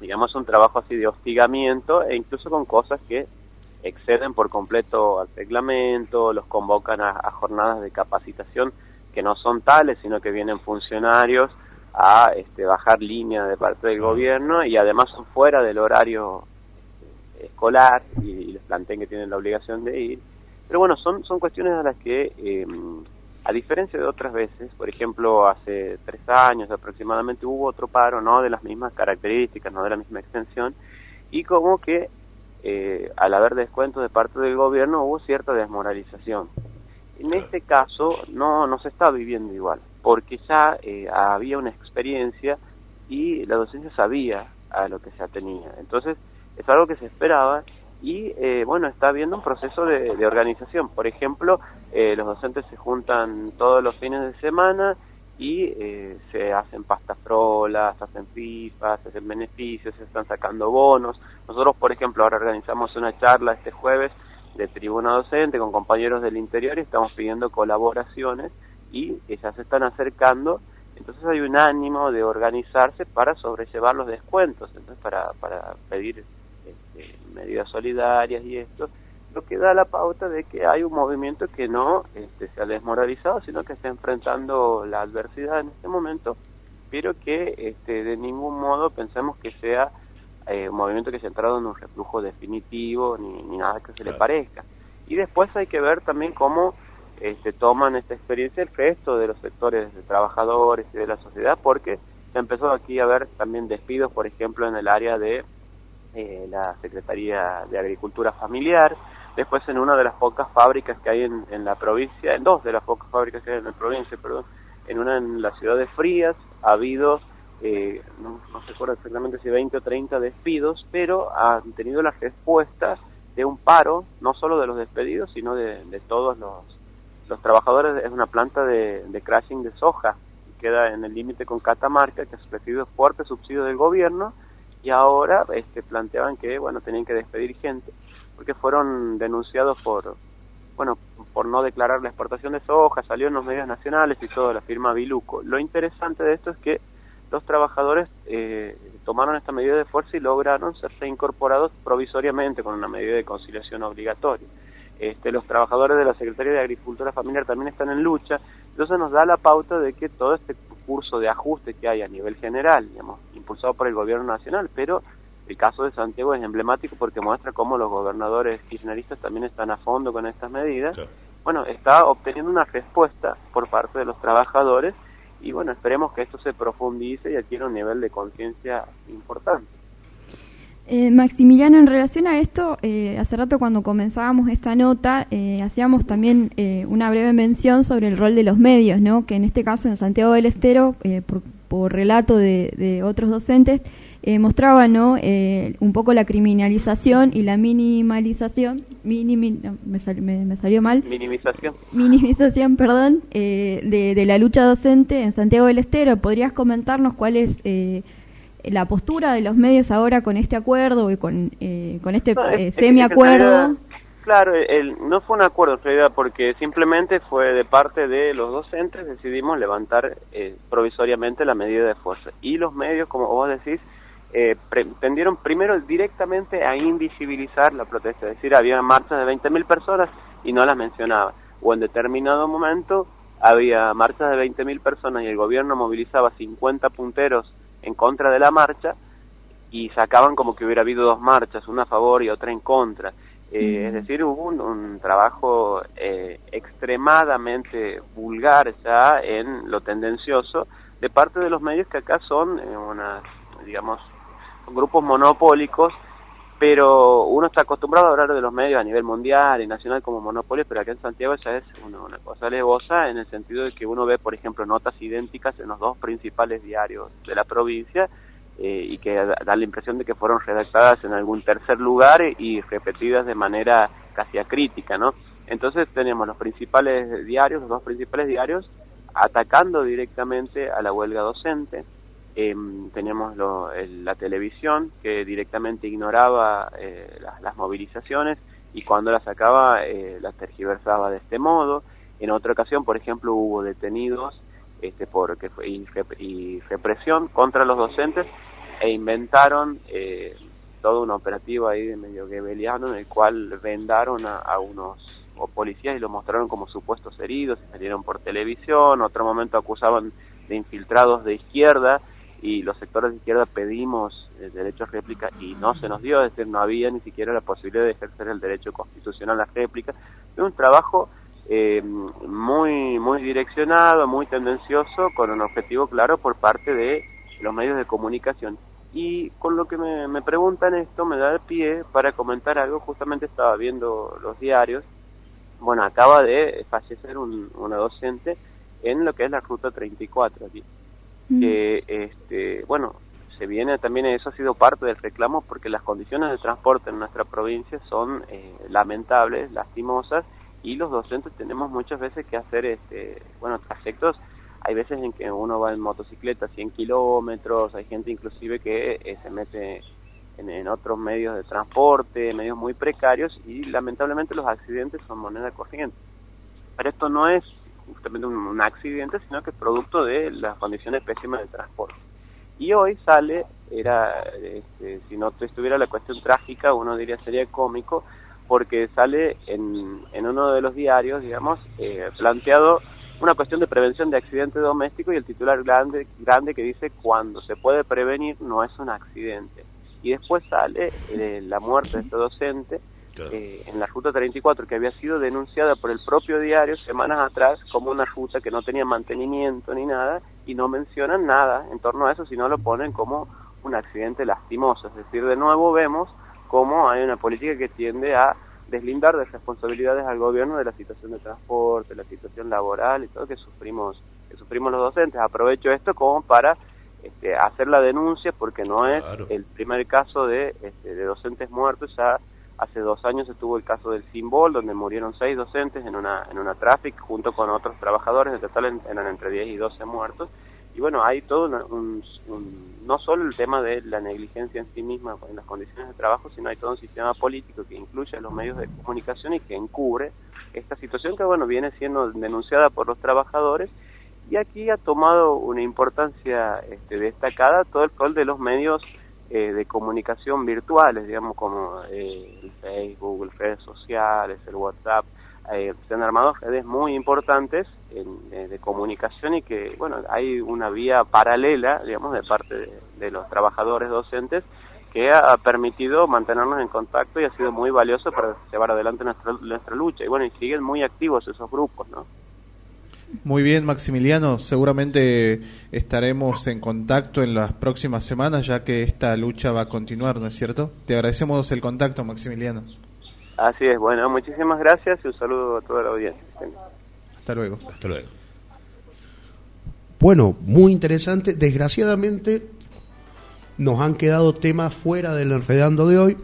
digamos un trabajo así de hostigamiento e incluso con cosas que exceden por completo al reglamento, los convocan a, jornadas de capacitación que no son tales, sino que vienen funcionarios a este, bajar línea de parte del gobierno y además son fuera del horario escolar y, les planteen que tienen la obligación de ir. Pero bueno, son, son cuestiones a las que, eh, a diferencia de otras veces, por ejemplo, hace tres años aproximadamente hubo otro paro, no de las mismas características, no de la misma extensión, y como que eh, al haber descuentos de parte del gobierno hubo cierta desmoralización. En este caso no, no se está viviendo igual, porque ya eh, había una experiencia y la docencia sabía a lo que se atenía. Entonces, es algo que se esperaba y eh, bueno, está habiendo un proceso de, organización. Por ejemplo, eh, los docentes se juntan todos los fines de semana y eh, se hacen pastas frolas, hacen fifas, se hacen beneficios, se están sacando bonos. Nosotros, por ejemplo, ahora organizamos una charla este jueves de tribuna docente con compañeros del interior y estamos pidiendo colaboraciones y ya se están acercando entonces hay un ánimo de organizarse para sobrellevar los descuentos, entonces para, para pedir medidas solidarias y esto, lo que da la pauta de que hay un movimiento que no este, se ha desmoralizado, sino que está enfrentando la adversidad en este momento, pero que este, de ningún modo pensemos que sea eh, un movimiento que se ha entrado en un reflujo definitivo ni, ni nada que se le parezca. Y después hay que ver también cómo este, toman esta experiencia el resto de los sectores de trabajadores y de la sociedad, porque se empezó aquí a ver también despidos, por ejemplo, en el área de eh, la Secretaría de Agricultura Familiar, después en una de las pocas fábricas que hay en, la provincia, en dos de las pocas fábricas que hay en la provincia, perdón, en una en la ciudad de Frías ha habido, eh, no, no se acuerda exactamente si 20 o 30 despidos, pero han tenido la respuesta de un paro, no solo de los despedidos, sino de, todos los, los trabajadores. Es una planta de, de crashing de soja, queda en el límite con Catamarca, que ha recibido fuerte subsidio del gobierno, y ahora este, planteaban que bueno tenían que despedir gente porque fueron denunciados por bueno por no declarar la exportación de soja salió en los medios nacionales y todo la firma Biluco. Lo interesante de esto es que los trabajadores eh, tomaron esta medida de fuerza y lograron ser reincorporados provisoriamente con una medida de conciliación obligatoria. Este, los trabajadores de la Secretaría de Agricultura Familiar también están en lucha, entonces nos da la pauta de que todo este curso de ajuste que hay a nivel general, digamos, impulsado por el gobierno nacional, pero el caso de Santiago es emblemático porque muestra cómo los gobernadores kirchneristas también están a fondo con estas medidas. Bueno, está obteniendo una respuesta por parte de los trabajadores y bueno, esperemos que esto se profundice y adquiera un nivel de conciencia importante. Eh, Maximiliano, en relación a esto, eh, hace rato cuando comenzábamos esta nota, eh, hacíamos también eh, una breve mención sobre el rol de los medios, ¿no? que en este caso en Santiago del Estero, eh, por, por relato de, de otros docentes, eh, mostraba ¿no? Eh, un poco la criminalización y la minimalización, minimi- no, me, sal- me- me salió mal, Minimización. minimización, perdón, eh, de, de la lucha docente en Santiago del Estero. ¿Podrías comentarnos cuál es eh, la postura de los medios ahora con este acuerdo y con, eh, con este No, es- eh, es que- semiacuerdo? Claro, el, no fue un acuerdo en realidad porque simplemente fue de parte de los docentes decidimos levantar eh, provisoriamente la medida de fuerza y los medios, como vos decís, eh, tendieron primero directamente a invisibilizar la protesta, es decir, había marchas de 20.000 personas y no las mencionaba, o en determinado momento había marchas de 20.000 personas y el gobierno movilizaba 50 punteros en contra de la marcha y sacaban como que hubiera habido dos marchas, una a favor y otra en contra. Eh, Es decir, hubo un, un trabajo eh, extremadamente vulgar ya en lo tendencioso de parte de los medios que acá son eh, una, digamos, grupos monopólicos, pero uno está acostumbrado a hablar de los medios a nivel mundial y nacional como monopolios, pero acá en Santiago ya es una, cosa alevosa en el sentido de que uno ve, por ejemplo, notas idénticas en los dos principales diarios de la provincia eh, y que da, la impresión de que fueron redactadas en algún tercer lugar y repetidas de manera casi acrítica, ¿no? Entonces tenemos los principales diarios, los dos principales diarios, atacando directamente a la huelga docente. Eh, teníamos lo- el- la televisión que directamente ignoraba eh, las, las movilizaciones y cuando las sacaba eh, las tergiversaba de este modo. En otra ocasión, por ejemplo, hubo detenidos este, por que fue, y, y represión contra los docentes e inventaron eh, todo un operativo ahí de medio gebeliano en el cual vendaron a, unos policías y lo mostraron como supuestos heridos y salieron por televisión, otro momento acusaban de infiltrados de izquierda y los sectores de izquierda pedimos el derecho a réplica y no se nos dio, es decir, no había ni siquiera la posibilidad de ejercer el derecho constitucional a réplica. Fue un trabajo eh, muy muy direccionado, muy tendencioso, con un objetivo claro por parte de los medios de comunicación. Y con lo que me, me preguntan esto me da el pie para comentar algo, justamente estaba viendo los diarios, bueno, acaba de fallecer un, una docente en lo que es la ruta 34 aquí, que este, bueno, se viene también, eso ha sido parte del reclamo porque las condiciones de transporte en nuestra provincia son eh, lamentables, lastimosas, y los docentes tenemos muchas veces que hacer, este, bueno, trayectos, hay veces en que uno va en motocicleta 100 kilómetros, hay gente inclusive que eh, se mete en, en otros medios de transporte, medios muy precarios, y lamentablemente los accidentes son moneda corriente. Pero esto no es justamente un, accidente, sino que es producto de las condiciones pésimas de transporte. Y hoy sale, era, este, si no estuviera la cuestión trágica, uno diría sería cómico, porque sale en, en uno de los diarios, digamos, eh, planteado una cuestión de prevención de accidente doméstico y el titular grande, grande que dice cuando se puede prevenir no es un accidente. Y después sale eh, la muerte de este docente eh, en la ruta 34 que había sido denunciada por el propio diario semanas atrás como una ruta que no tenía mantenimiento ni nada y no mencionan nada en torno a eso sino lo ponen como un accidente lastimoso es decir de nuevo vemos cómo hay una política que tiende a deslindar de responsabilidades al gobierno de la situación de transporte, la situación laboral y todo que sufrimos que sufrimos los docentes. Aprovecho esto como para este, hacer la denuncia porque no es el primer caso de, este, de docentes muertos. Ya hace dos años estuvo el caso del Simbol, donde murieron seis docentes en una en una traffic junto con otros trabajadores. En total eran entre 10 y 12 muertos. Y bueno, hay todo una- un, un- no solo el tema de la negligencia en sí misma en las condiciones de trabajo, sino hay todo un sistema político que incluye a los medios de comunicación y que encubre esta situación que bueno viene siendo denunciada por los trabajadores y aquí ha tomado una importancia este, destacada todo el rol de los medios eh, de comunicación virtuales, digamos como eh, el Facebook, redes sociales, el WhatsApp, eh, se han armado redes muy importantes en- de, de comunicación y que, bueno, hay una vía paralela, digamos, de parte de, de los trabajadores docentes que ha permitido mantenernos en contacto y ha sido muy valioso para llevar adelante nuestra, nuestra lucha. Y bueno, y siguen muy activos esos grupos, ¿no? Muy bien, Maximiliano. Seguramente estaremos en contacto en las próximas semanas, ya que esta lucha va a continuar, ¿no es cierto? Te agradecemos el contacto, Maximiliano. Así es, bueno, muchísimas gracias y un saludo a toda la audiencia. Hasta luego. Hasta luego. Bueno, muy interesante. Desgraciadamente nos han quedado temas fuera del enredando de hoy.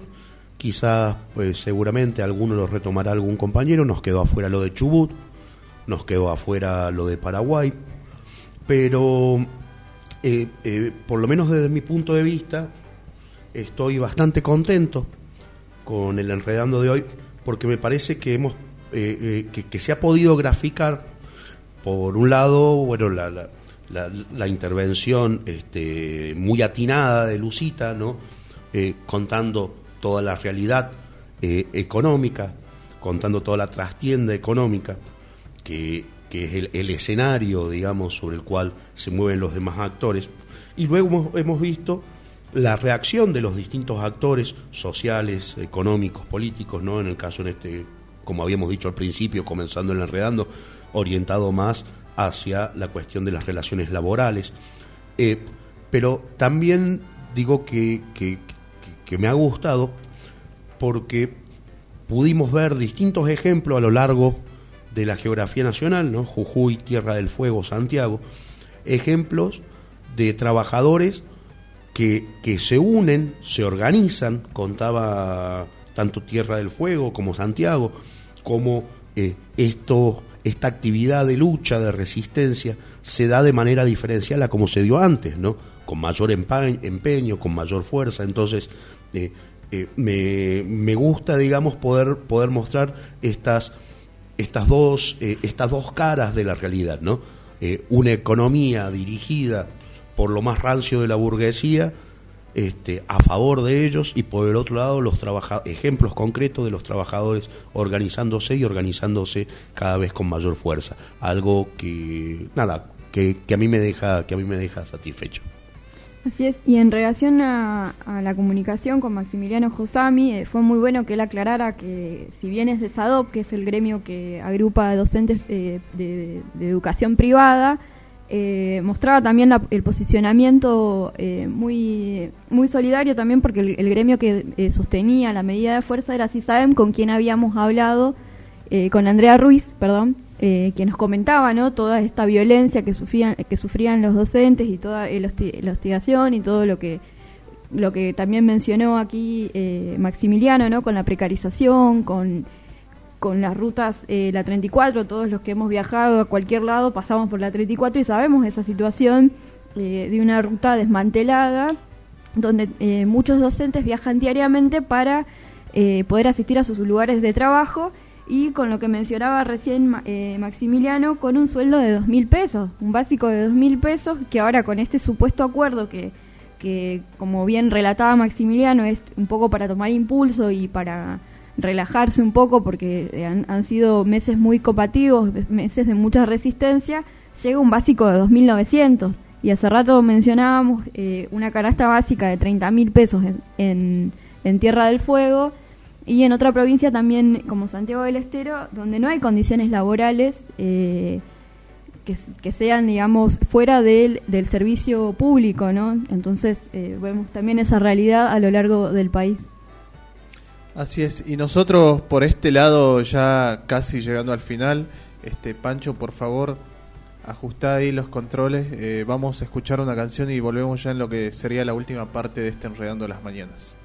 Quizás, pues seguramente alguno lo retomará algún compañero. Nos quedó afuera lo de Chubut, nos quedó afuera lo de Paraguay. Pero, eh, eh, por lo menos desde mi punto de vista, estoy bastante contento con el enredando de hoy porque me parece que hemos eh, que, se ha podido graficar por un lado bueno la, la, la, la intervención este, muy atinada de Lucita no contando toda la realidad económica contando toda la trastienda económica que, es el, escenario digamos sobre el cual se mueven los demás actores y luego hemos, visto la reacción de los distintos actores sociales, económicos, políticos, ¿no? En el caso en este, como habíamos dicho al principio, comenzando el enredando, orientado más hacia la cuestión de las relaciones laborales. Eh, pero también digo que, que, me ha gustado porque pudimos ver distintos ejemplos a lo largo de la geografía nacional, ¿no? Jujuy, Tierra del Fuego, Santiago, ejemplos de trabajadores que, que se unen, se organizan, contaba tanto Tierra del Fuego como Santiago, como eh, esta actividad de lucha, de resistencia, se da de manera diferencial a como se dio antes, ¿no? Con mayor empeño, con mayor fuerza. Entonces, eh, eh, me, me, gusta, digamos, poder, poder mostrar estas, estas, dos, eh, estas dos caras de la realidad, ¿no? Eh, una economía dirigida por lo más rancio de la burguesía, este, a favor de ellos y por el otro lado los ejemplos concretos de los trabajadores organizándose y organizándose cada vez con mayor fuerza algo que nada que, que a mí me deja que a mí me deja satisfecho Así es, y en relación a, la comunicación con Maximiliano Josami, eh, fue muy bueno que él aclarara que si bien es de SADOP, que es el gremio que agrupa docentes eh, de, educación privada, eh, mostraba también la, el posicionamiento eh, muy muy solidario también porque el, el gremio que eh, sostenía la medida de fuerza era CISAEM con quien habíamos hablado con Andrea Ruiz perdón que nos comentaba no toda esta violencia que sufrían que sufrían los docentes y toda la hostigación y todo lo que lo que también mencionó aquí Maximiliano no con la precarización con con las rutas, eh, la 34, todos los que hemos viajado a cualquier lado pasamos por la 34 y sabemos esa situación eh, de una ruta desmantelada donde eh, muchos docentes viajan diariamente para eh, poder asistir a sus lugares de trabajo y con lo que mencionaba recién eh, Maximiliano, con un sueldo de dos mil pesos, un básico de dos mil pesos, que ahora con este supuesto acuerdo que, que, como bien relataba Maximiliano, es un poco para tomar impulso y para relajarse un poco porque han, han, sido meses muy copativos, meses de mucha resistencia, llega un básico de 2.900. Y hace rato mencionábamos eh, una canasta básica de 30 mil pesos en, en, en, Tierra del Fuego y en otra provincia también como Santiago del Estero, donde no hay condiciones laborales eh, que, que, sean, digamos, fuera del, del servicio público, ¿no? Entonces eh, vemos también esa realidad a lo largo del país. Así es, y nosotros por este lado ya casi llegando al final, este Pancho, por favor, ajustá ahí los controles, eh, vamos a escuchar una canción y volvemos ya en lo que sería la última parte de este Enredando las Mañanas.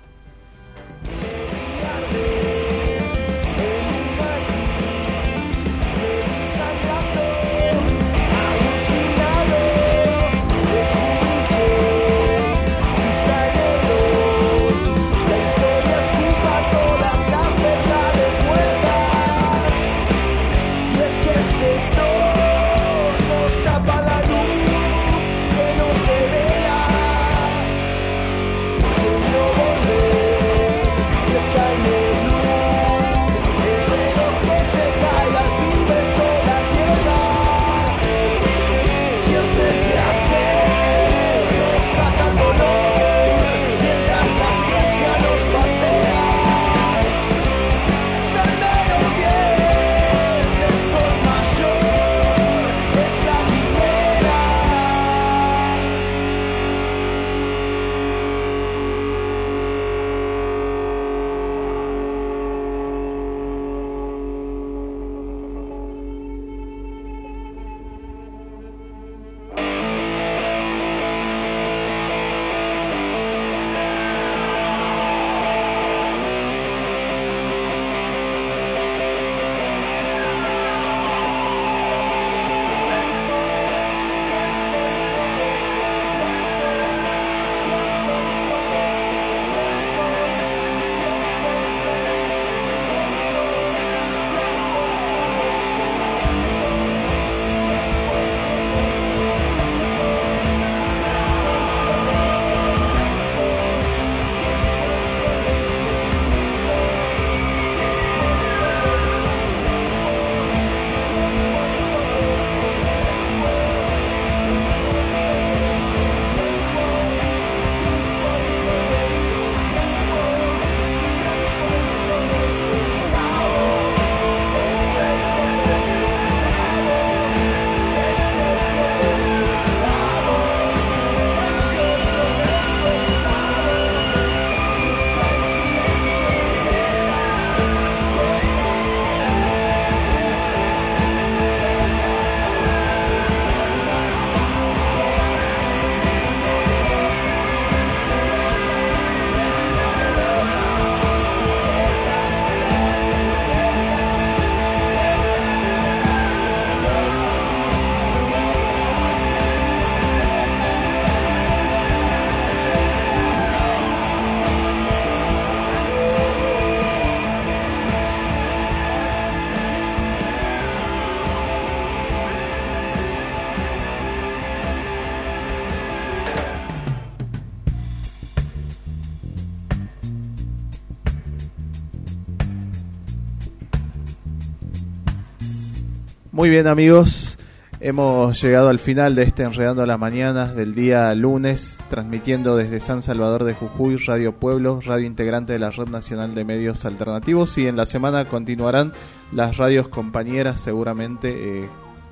Muy bien amigos, hemos llegado al final de este Enredando las Mañanas del día lunes, transmitiendo desde San Salvador de Jujuy, Radio Pueblo, radio integrante de la Red Nacional de Medios Alternativos. Y en la semana continuarán las radios compañeras seguramente eh,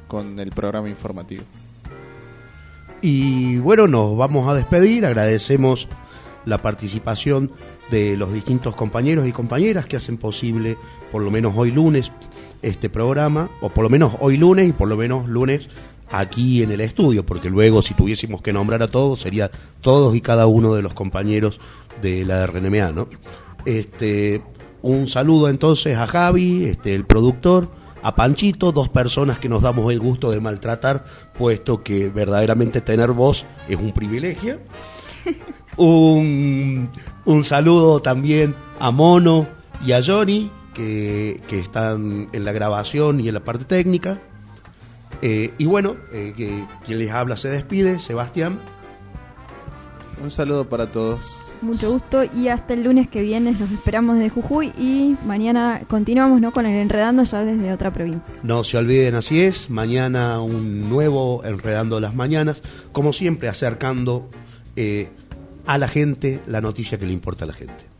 con el programa informativo. Y bueno, nos vamos a despedir, agradecemos la participación de los distintos compañeros y compañeras que hacen posible, por lo menos hoy lunes, este programa, o por lo menos hoy lunes y por lo menos lunes aquí en el estudio, porque luego si tuviésemos que nombrar a todos, sería todos y cada uno de los compañeros de la RNMA, ¿no? Este, un saludo entonces a Javi, este, el productor, a Panchito, dos personas que nos damos el gusto de maltratar, puesto que verdaderamente tener voz es un privilegio. un, un saludo también a Mono y a Johnny, que, que están en la grabación y en la parte técnica. Eh, y bueno, eh, que, quien les habla se despide, Sebastián. Un saludo para todos. Mucho gusto y hasta el lunes que viene nos esperamos de Jujuy y mañana continuamos ¿no? con el Enredando ya desde otra provincia. No se olviden, así es, mañana un nuevo Enredando las Mañanas, como siempre acercando eh, a la gente la noticia que le importa a la gente.